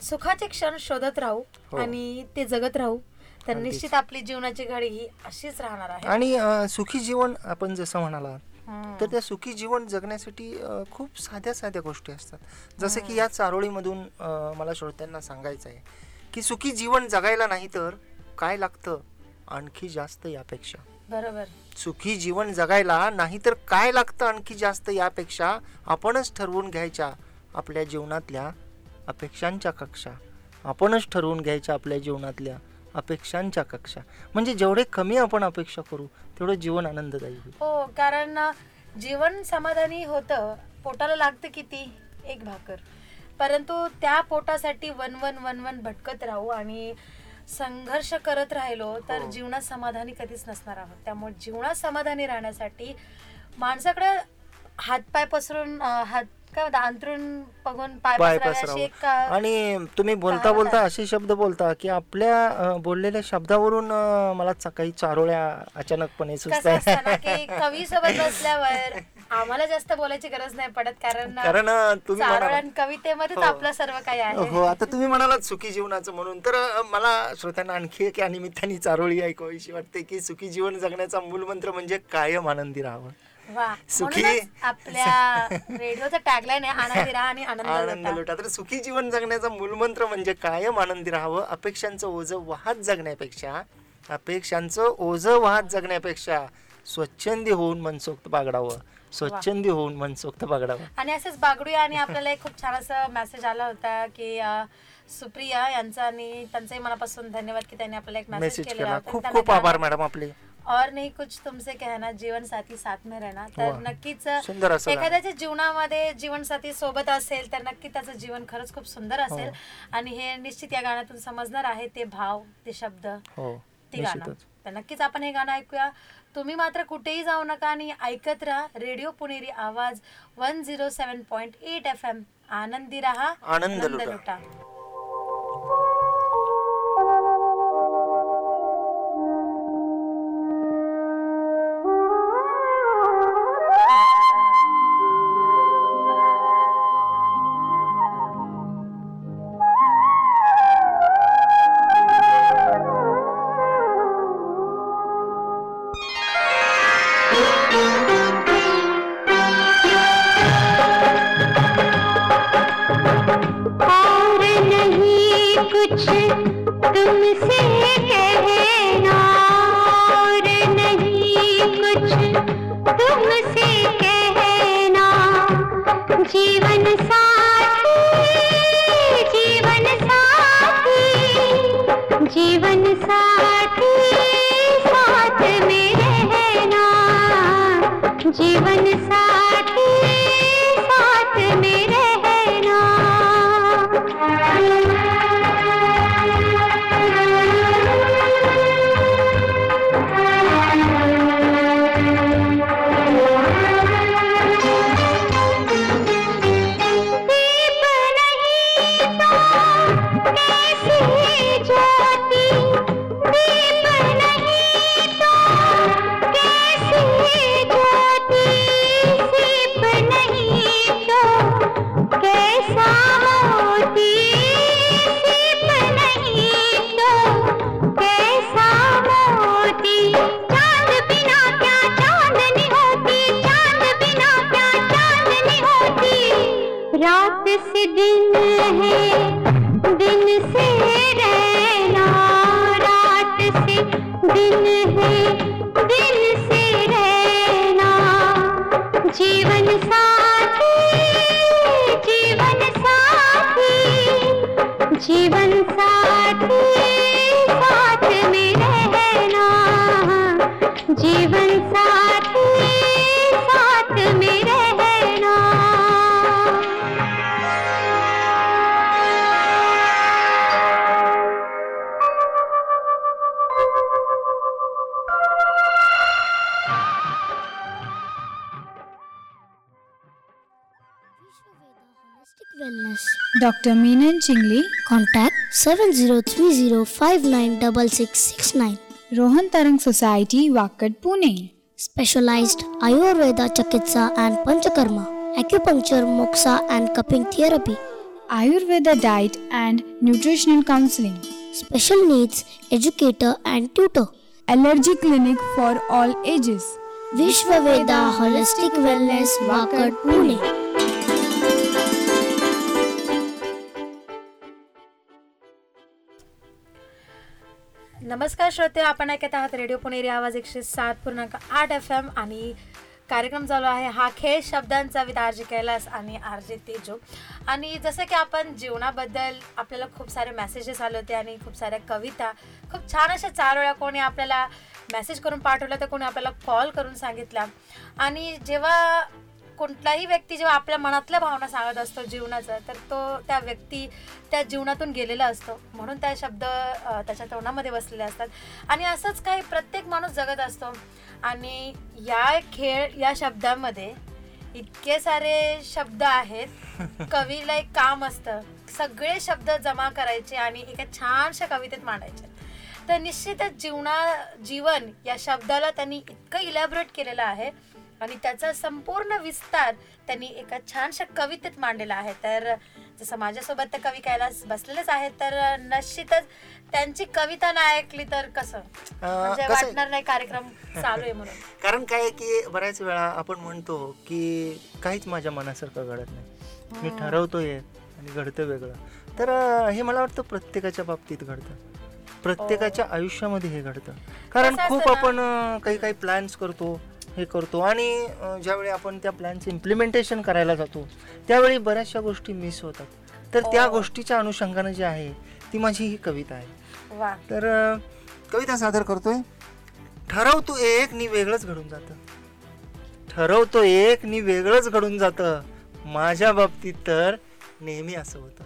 सुखाचे क्षण शोधत राहू हो. आणि ते जगत राहू तर. निश्चित आपली जीवनाची घडी ही अशीच राहणार आहे आणि सुखी जीवन आपण जसं म्हणाला. तर त्या सुखी जीवन जगण्यासाठी खूप साध्या साध्या गोष्टी असतात जसं की या चारोळीमधून मला श्रोत्यांना सांगायचं आहे की सुखी जीवन जगायला नाही तर काय लागतं आणखी जास्त यापेक्षा. बरोबर. सुखी जीवन जगायला नाहीतर काय लागतं आणखी जास्त यापेक्षा? आपणच ठरवून घ्यायच्या आपल्या जीवनातल्या अपेक्षांच्या कक्षा. आपणच ठरवून घ्यायच्या आपल्या जीवनातल्या अपेक्षांच्या कक्षा. म्हणजे जेवढे कमी आपण अपेक्षा करू तेवढं जीवन आनंददायी हो कारण जीवन समाधानी होतं पोटाला लागतं किती? एक भाकर. परंतु त्या पोटासाठी वन वन वन वन भटकत राहू आणि संघर्ष करत राहिलो तर हो. जीवनात समाधानी कधीच नसणार आहोत त्यामुळे जीवनात समाधानी राहण्यासाठी माणसाकडे हातपाय पसरून अ, हात काय म्हणतात अंतरून बघून पाय पाय पसरावे अशी पसरावं एक अ, आणि तुम्ही बोलता कहावत बोलता. असे शब्द बोलता की आपल्या अ, बोललेल्या शब्दावरून अ, मला च- काही चारोळ्या अचानकपणे कसं असतं ना की सुचत कवी सोबत बसल्यावर आम्हाला जास्त बोलायची गरज नाही पडत कारण कारण, तुम्ही म्हणाला- कवितेमध्येच हो. आपलं सर्व काही आहे. हो आता तुम्ही म्हणालात सुखी जीवनाचं म्हणून. तर अ, मला श्रोत्यांना आणखी एक या निमित्ताने चारोळी ऐकावीशी वाटते की सुखी जीवन जगण्याचा मूलमंत्र म्हणजे कायम आनंदी राहावं. वा सुखी- म्हणूनच आपल्या रेडिओचं टॅगलाईन आहे आनंदी राहा आणि आनंद आनंद लुटा. लुटा तर सुखी जीवन जगण्याचा मूलमंत्र म्हणजे कायम आनंदी राहावं. अपेक्षांचं ओझं वाहत जगण्यापेक्षा अपेक्षांचं ओझं वाहत जगण्यापेक्षा स्वच्छंदी होऊन मनसोक्त बागडावं. स्वच्छंदी होऊन मनसोक्त बागडावं. आणि असंच बागडूया आणि आपल्याला एक खूप छान असा मेसेज आला होता की अ, सुप्रिया यांचा आणि त्यांचाही मनापासून धन्यवाद की त्यांनी आपल्याला एक मेसेज केला. खूप त्यांना खूप आभार मॅडम आपले. और नाही कुछ तुमसे कहना जीवन साथी साथ में रहना. तर. नक्कीच सुंदर असं गाणं. एखाद्याच्या जीवनामध्ये जीवनसाथी सोबत असेल तर नक्की त्याचं जीवन खरंच खूप सुंदर असेल. हो. आणि हे निश्चित या गाण्यातून समजणार आहे ते भाव ते शब्द हो. ते गाणं. निश्चितच. तर नक्कीच आपण हे गाणं ऐकूया. तुम्ही मात्र कुठेही जाऊ नका आणि ऐकत राहा radio Puneri Awaaz one zero seven point eight F M. आनंदी राहा. आनंद लुटा. चिंगली contact seven zero three zero five nine double six six nine Rohan Tarang society Wakad Pune specialise Ayurveda chikitsa and Panchakarma acupuncture moxa and cupping therapy Ayurveda diet and nutritional counselling special needs educator and tutor allergy clinic for all ages Vishwaveda holistic wellness Wakad Pune नमस्कार श्रोते आपण ऐकत आहात रेडिओ पुणेरी आवाज एकशे सात पूर्णांक आठ एफ एम आणि कार्यक्रम चालू आहे हा खेळ शब्दांचा विथ आर जे कैलास आणि आर जे तेजू. आणि जसं की आपण जीवनाबद्दल आपल्याला खूप सारे मेसेजेस आले होते आणि खूप साऱ्या कविता खूप छान अशा चार वेळा कोणी आपल्याला मेसेज करून पाठवलं तर कोणी आपल्याला कॉल करून सांगितला आणि जेव्हा कोणताही व्यक्ती जेव्हा आपल्या मनातल्या भावना सांगत असतो जीवनाचं तर तो त्या व्यक्ती त्या जीवनातून गेलेला असतो. म्हणून त्या शब्द त्याच्या तोंडामध्ये बसलेले असतात. आणि असंच काही प्रत्येक माणूस जगत असतो. आणि या खेळ या शब्दामध्ये इतके सारे शब्द आहेत. कवीला एक काम असतं. सगळे शब्द जमा करायचे आणि एका छानशा कवितेत मांडायचे. तर निश्चितच जीवना जीवन या शब्दाला त्यांनी इतकं इलॅबरेट केलेलं आहे. आणि त्याचा संपूर्ण विस्तार त्यांनी एका छानशा कवितेत मांडलेला आहे. तर जसं माझ्यासोबत तर कवी कैलास बसलेलेच आहेत तर निश्चितच त्यांची कविता नाही ऐकली तर कसं? म्हणजे? वाटणार नाही कार्यक्रम चालू आहे म्हणून. कारण काय की बऱ्याच वेळा आपण म्हणतो की काहीच माझ्या मनासारखं घडत नाही. मी. ठरवतोय आणि घडतं वेगळं. तर हे मला वाटतं प्रत्येकाच्या बाबतीत घडतं. प्रत्येकाच्या आयुष्यामध्ये हे घडतं. कारण खूप? आपण काही काही प्लॅन्स करतो हे करतो. आणि ज्यावेळी आपण त्या प्लॅनचं इम्प्लिमेंटेशन करायला जातो त्यावेळी बऱ्याचशा गोष्टी मिस होतात. तर त्या हो. गोष्टीच्या अनुषंगानं जी आहे ती माझी ही कविता आहे. वा. तर कविता सादर करतोय. ठरवतो एक नि वेगळंच घडून जातं. ठरवतो एक नि वेगळंच घडून जातं. माझ्या बाबतीत तर नेहमी असं होतं.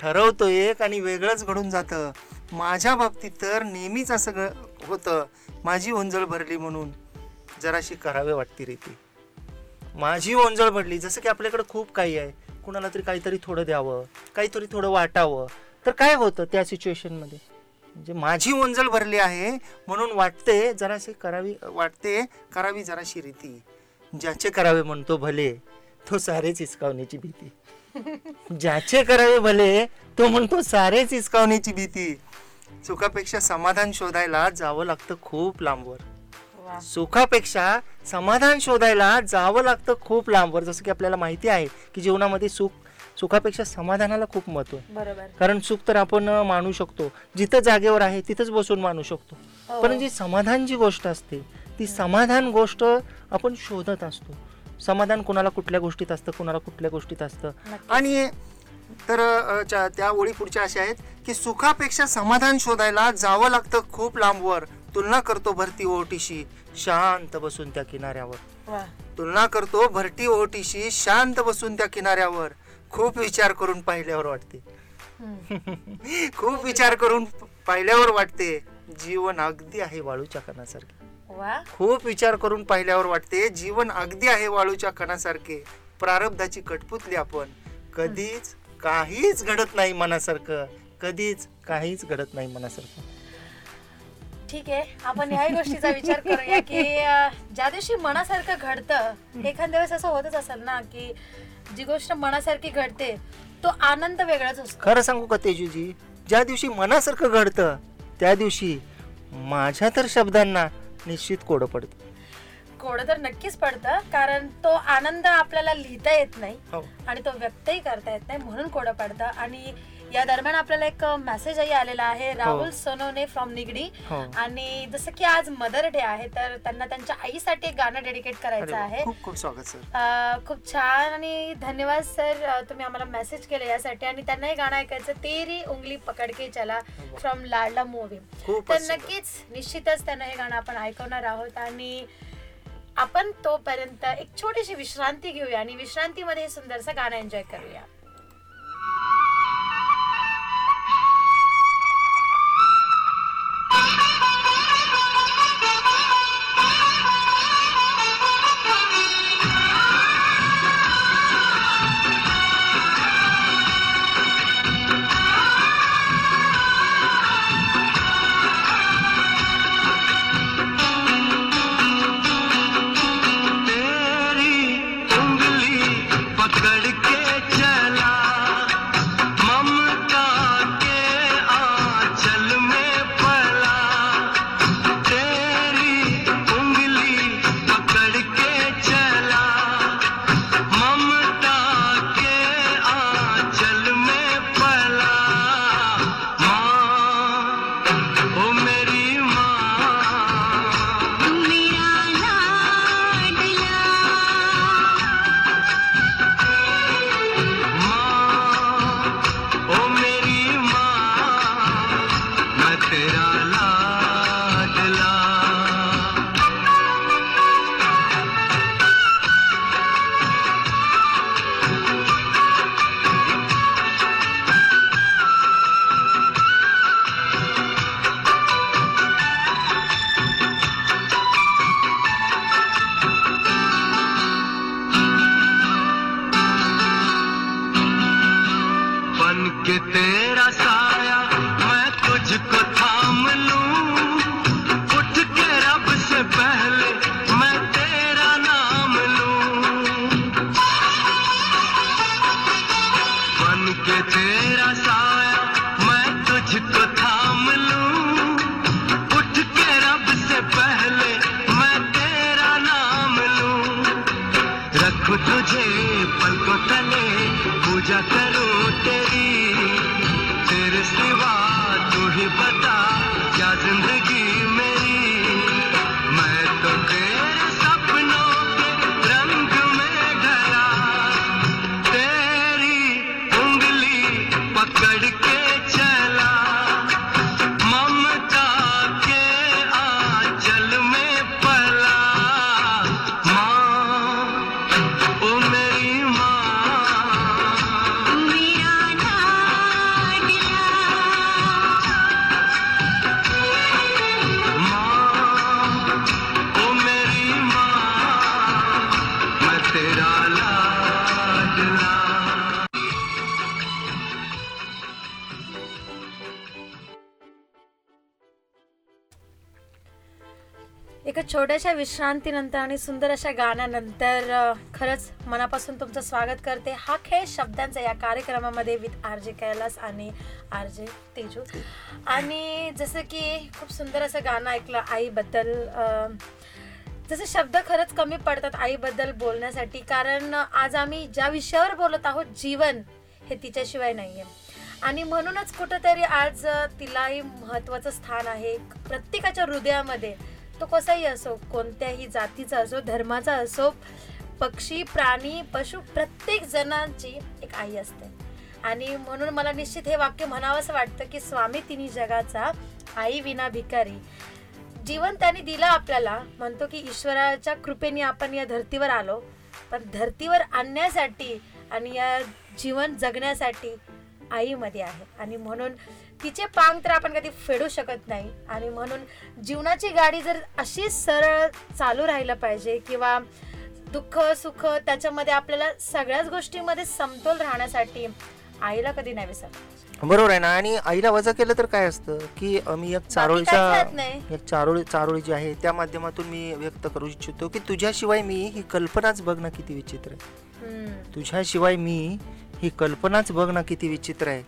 ठरवतो एक आणि वेगळंच घडून जातं. माझ्या बाबतीत तर नेहमीच असं होतं. माझी ओंजळ भरली म्हणून. जराशी करावे वाटती रीती माझी ओंजळ भरली जसं की आपल्याकडे खूप काही आहे. कुणाला तरी काहीतरी थोडं द्यावं काहीतरी थोडं वाटावं. तर काय होतं त्या सिच्युएशनमध्ये म्हणजे माझी ओंजळ भरली आहे म्हणून वाटते जराशी करावी वाटते करावी जराशी रीती. ज्याचे करावे म्हणतो भले तो सारेच हिसकावण्याची भीती. ज्याचे करावे भले तो म्हणतो सारेच हिसकावण्याची भीती. सुखापेक्षा समाधान शोधायला जावं लागतं खूप लांबवर. सुखापेक्षा समाधान शोधायला जावं लागतं खूप लांबवर जसं की आपल्याला माहिती आहे की जीवनामध्ये सुख सुखापेक्षा समाधानाला खूप महत्त्व आहे. बरोबर. कारण सुख तर आपण मानू शकतो. जिथं जागेवर आहे तिथंच बसून मानू शकतो. हो. पण जी समाधान जी गोष्ट असते ती समाधान गोष्ट आपण शोधत असतो. समाधान कुणाला कुठल्या गोष्टीत असतं कुणाला कुठल्या गोष्टीत असतं. आणि तर त्या ओळी पुढच्या अशा आहेत की सुखापेक्षा समाधान शोधायला जावं लागतं खूप लांबवर. तुलना करतो भरती ओटीशी. शांत बसून त्या किनाऱ्यावर. तुलना करतो भरती ओटीशी शांत बसून त्या किनाऱ्यावर. खूप विचार करून पाहिल्यावर वाटते. खूप विचार करून पाहिल्यावर वाटते. जीवन अगदी आहे वाळूच्या कणासारखे. खूप विचार करून पाहिल्यावर वाटते. जीवन अगदी आहे वाळूच्या कणासारखे. प्रारब्धाची कटपुतली आपण. कधीच काहीच घडत नाही मनासारखं. कधीच काहीच घडत नाही मनासारखं. ठीक आहे. आपण ह्याही गोष्टीचा विचार करूया की ज्या दिवशी मनासारखं घडतं एखाद्या वेळेस असं होतच असेल ना की जी गोष्ट मनासारखी घडते तो आनंद वेगळाच असतो. खरं सांगू का तेजूजी? ज्या दिवशी मनासारखं घडतं त्या दिवशी माझ्या तर शब्दांना निश्चित कोडं पडतं. कोडं तर नक्कीच पडतं कारण तो आनंद आपल्याला लिहिता येत नाही हो. आणि तो व्यक्तही करता येत नाही म्हणून कोडं पडतं. आणि या दरम्यान आपल्याला एक मेसेजही आलेला आहे. राहुल सोनवणे फ्रॉम निगडी. हो. आणि जसं की आज मदर डे आहे तर त्यांना त्यांच्या आईसाठी एक गाणं डेडिकेट करायचं आहे. खूप खूप स्वागत सर खूप छान आणि धन्यवाद सर तुम्ही आम्हाला मेसेज केलं यासाठी. आणि त्यांना हे गाणं ऐकायचं तेरी उंगली पकडके चला फ्रॉम लाडला मूवी. तर. नक्कीच निश्चितच त्यांना हे गाणं आपण ऐकवणार आहोत. आणि आपण तोपर्यंत एक छोटीशी विश्रांती घेऊया आणि विश्रांतीमध्ये हे सुंदरसं गाणं एन्जॉय करूया. एका छोट्याशा विश्रांतीनंतर आणि सुंदर अशा गाण्यानंतर खरंच मनापासून तुमचं स्वागत करते. हा खेळ शब्दांचा या कार्यक्रमामध्ये विथ आर जे कैलास आणि आर जे तेजू. आणि जसं की खूप सुंदर असं गाणं ऐकलं आईबद्दल जसे शब्द खरंच कमी पडतात आईबद्दल बोलण्यासाठी. कारण आज आम्ही ज्या विषयावर बोलत आहोत जीवन हे तिच्याशिवाय नाही आहे आणि म्हणूनच कुठंतरी आज तिलाही महत्त्वाचं स्थान आहे. प्रत्येकाच्या हृदयामध्ये तो कसाही असो कोणत्याही जातीचा असो धर्माचा असो पक्षी प्राणी पशु प्रत्येक जणांची एक आई असते. आणि म्हणून मला निश्चित हे वाक्य म्हणावंसं वाटतं की स्वामी तिन्ही जगाचा आई विना भिकारी. जीवन त्याने दिलं आपल्याला. म्हणतो की ईश्वराच्या कृपेने आपण या धर्तीवर आलो. पण धर्तीवर आणण्यासाठी आणि या जीवन जगण्यासाठी आईमध्ये आहे. आणि म्हणून तिचे पांग तर आपण कधी फेडू शकत नाही. आणि म्हणून जीवनाची गाडी जर अशी सरळ चालू राहिलं पाहिजे किंवा दुःख सुख त्याच्यामध्ये आपल्याला सगळ्याच गोष्टींमध्ये समतोल राहण्यासाठी आईला कधी नाही विसर बरोबर आहे ना? आणि आईला वजा केलं तर काय असतं? की मी एक चारोळीच्या. एक चारोळी चारोळी जी आहे त्या माध्यमातून मी व्यक्त करू इच्छितो की तुझ्याशिवाय मी ही कल्पनाच बघ ना किती विचित्र आहे. तुझ्याशिवाय मी ही कल्पनाच बघ ना किती विचित्र आहे.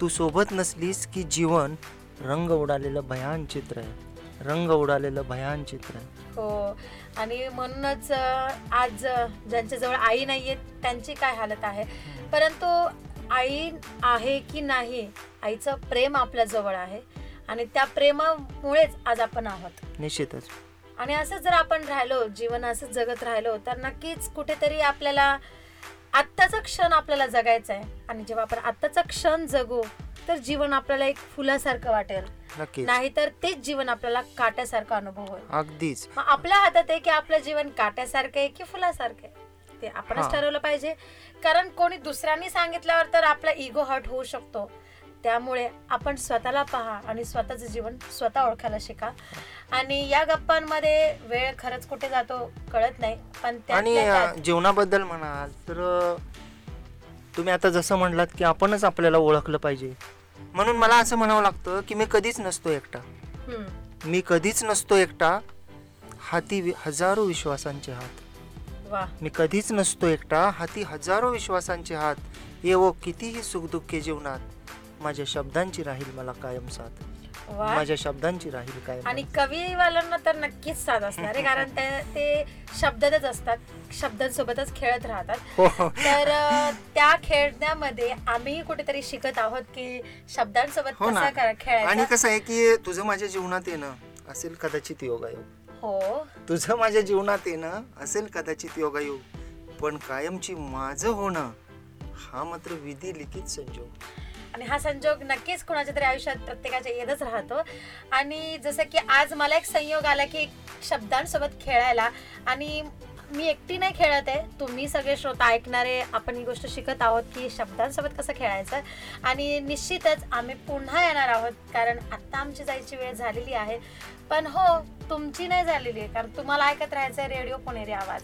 तू सोबत नसलीस की जीवन रंग उडालेलं भयान चित्र आहे. रंग उडालेलं भयान चित्र आहे. हो आणि म्हणूनच अं, आज ज्यांच्याजवळ आई नाहीये त्यांची काय हालत आहे? परंतु आई आहे की नाही आईचं प्रेम आपल्या जवळ आहे. आणि त्या प्रेमामुळेच आज आपण आहोत. निश्चितच. आणि असं जर आपण राहिलो जीवन असं जगत राहिलो तर नक्कीच कुठेतरी आपल्याला आत्ताचा क्षण आपल्याला जगायचा आहे. आणि जेव्हा आपण आत्ताचा क्षण जगू तर जीवन आपल्याला एक फुलासारखं वाटेल. नाहीतर तेच जीवन आपल्याला काट्यासारखा अनुभव होईल. अगदीच. मग आपल्या हातात आहे की आपलं जीवन काट्यासारखं आहे की फुलासारखं आहे? ते आपणच. ठरवलं पाहिजे. कारण कोणी दुसऱ्यांनी सांगितल्यावर तर आपला इगो हर्ट होऊ शकतो. त्यामुळे आपण स्वतःला पहा आणि स्वतःचं जीवन स्वतः ओळखायला शिका. आणि या गप्पांमध्ये वेळ खरंच कुठे जातो कळत नाही पण आणि जीवनाबद्दल म्हणाल तर तुम्ही आता जसं म्हणलात की आपणच आपल्याला ओळखलं पाहिजे. म्हणून मला असं म्हणावं लागतं की मी कधीच नसतो एकटा. मी कधीच नसतो एकटा हाती हजारो विश्वासांचे हात. वा. मी कधीच नसतो एकटा हाती हजारो विश्वासांचे हात. येवो कितीही सुखदुःखे जीवनात माझ्या शब्दांची राहील मला कायम साथ. वा माझ्या शब्दांची राहील कायम आणि कवीवाल्यांना तर नक्कीच साथ असणार आहे कारण ते ते शब्दातच असतात शब्दांसोबतच खेळत राहतात. हो. तर अ, त्या खेळण्यामध्ये आम्ही कुठेतरी शिकत आहोत की शब्दांसोबत हो ना. कसा करा- आणि खेळायचा कसं आहे की तुझं माझ्या जीवनात येणं असेल कदाचित योगायोग हो. तुझं माझ्या जीवनात येणं असेल कदाचित योगायोग पण कायमची माझं होणं हा मात्र विधी लिखित संजोग. आणि हा संजोग नक्कीच कोणाच्या तरी आयुष्यात प्रत्येकाच्या येतच राहतो. आणि जसं की आज मला एक संयोग आला की शब्दांसोबत खेळायला. आणि मी एकटी नाही खेळत आहे. तुम्ही सगळे श्रोता ऐकणारे आपण ही गोष्ट शिकत आहोत की शब्दांसोबत कसं खेळायचं. आणि निश्चितच आम्ही पुन्हा येणार आहोत कारण आत्ता आमची जायची वेळ झालेली आहे. पण हो तुमची नाही झालेली आहे कारण तुम्हाला ऐकत राहायचं आहे रेडिओ पुणेरी आवाज.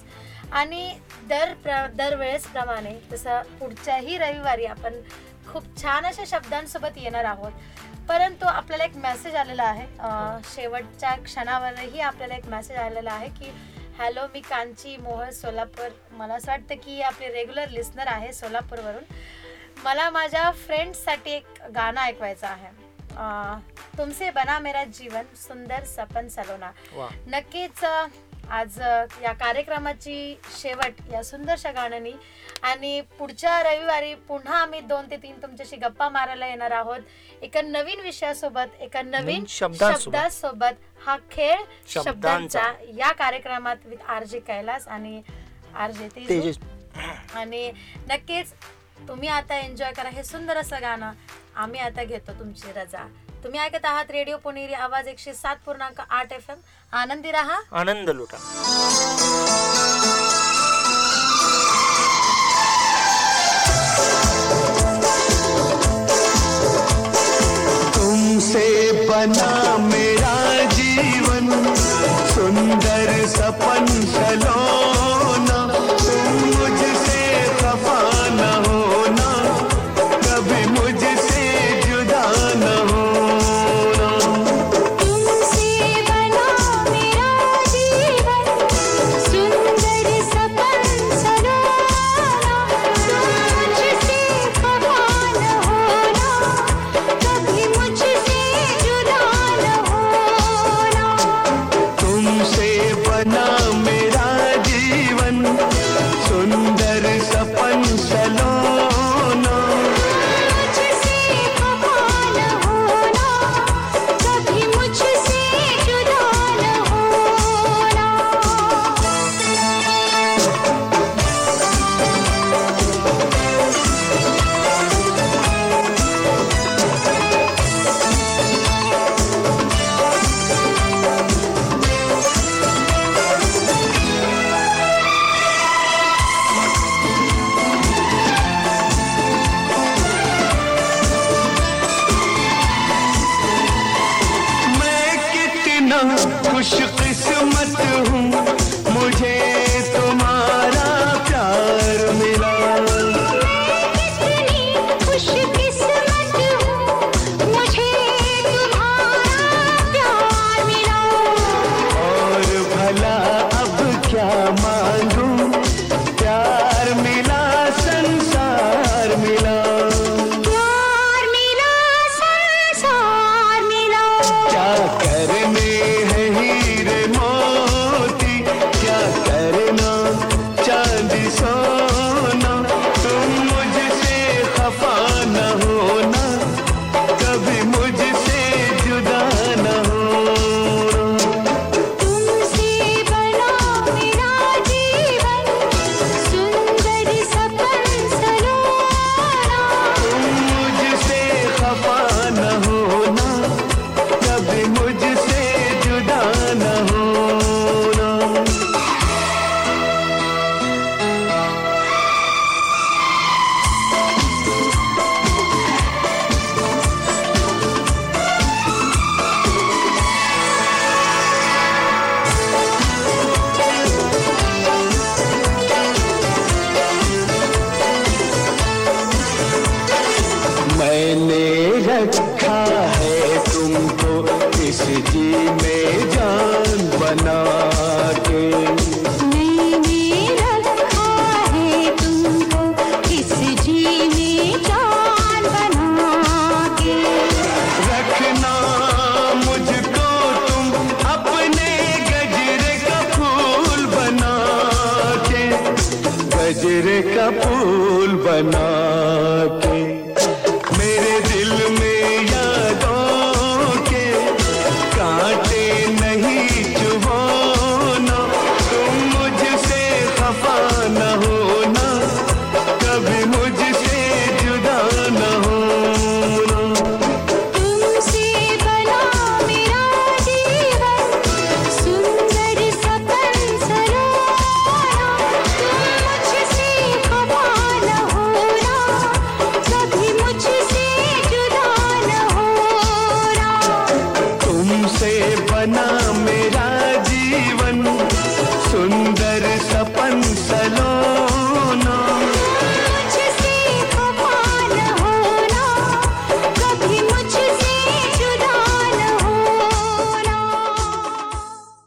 आणि दर प्र दरवेळेसप्रमाणे जसं पुढच्याही रविवारी आपण खूप छान अशा शब्दांसोबत येणार आहोत. परंतु आपल्याला एक मेसेज आलेला आहे. अं, शेवटच्या क्षणावरही आपल्याला एक मेसेज आलेला आहे की हॅलो मी कांची मोहळ सोलापूर. मला असं वाटतं की आपले रेग्युलर लिस्नर आहे सोलापूरवरून. मला माझ्या फ्रेंड्ससाठी एक गाणं ऐकवायचं आहे. तुमसे बना मेरा जीवन सुंदर सपन सलोना. नक्कीच आज या कार्यक्रमाची शेवट या सुंदरशा गाण्यानी. आणि पुढच्या रविवारी पुन्हा आम्ही दोन ते तीन तुमच्याशी गप्पा मारायला येणार आहोत. एका नवीन विषयासोबत एका नवीन शब्दांसोबत. हा खेळ शब्दांचा. शब्दांचा या कार्यक्रमात विथ आर जे कैलास आणि आर जे तेजस. आणि नक्कीच तुम्ही आता एन्जॉय करा हे सुंदर असं गाणं. आम्ही आता घेतो तुमची रजा. तुम्ही ऐकत आहात रेडिओ पुणेरी आवाज एकशे सात पूर्णांक आठ एफ एम आनंदी राहा. आनंद लुटा. तुमसे बना मेरा जीवन सुंदर सपन सलोना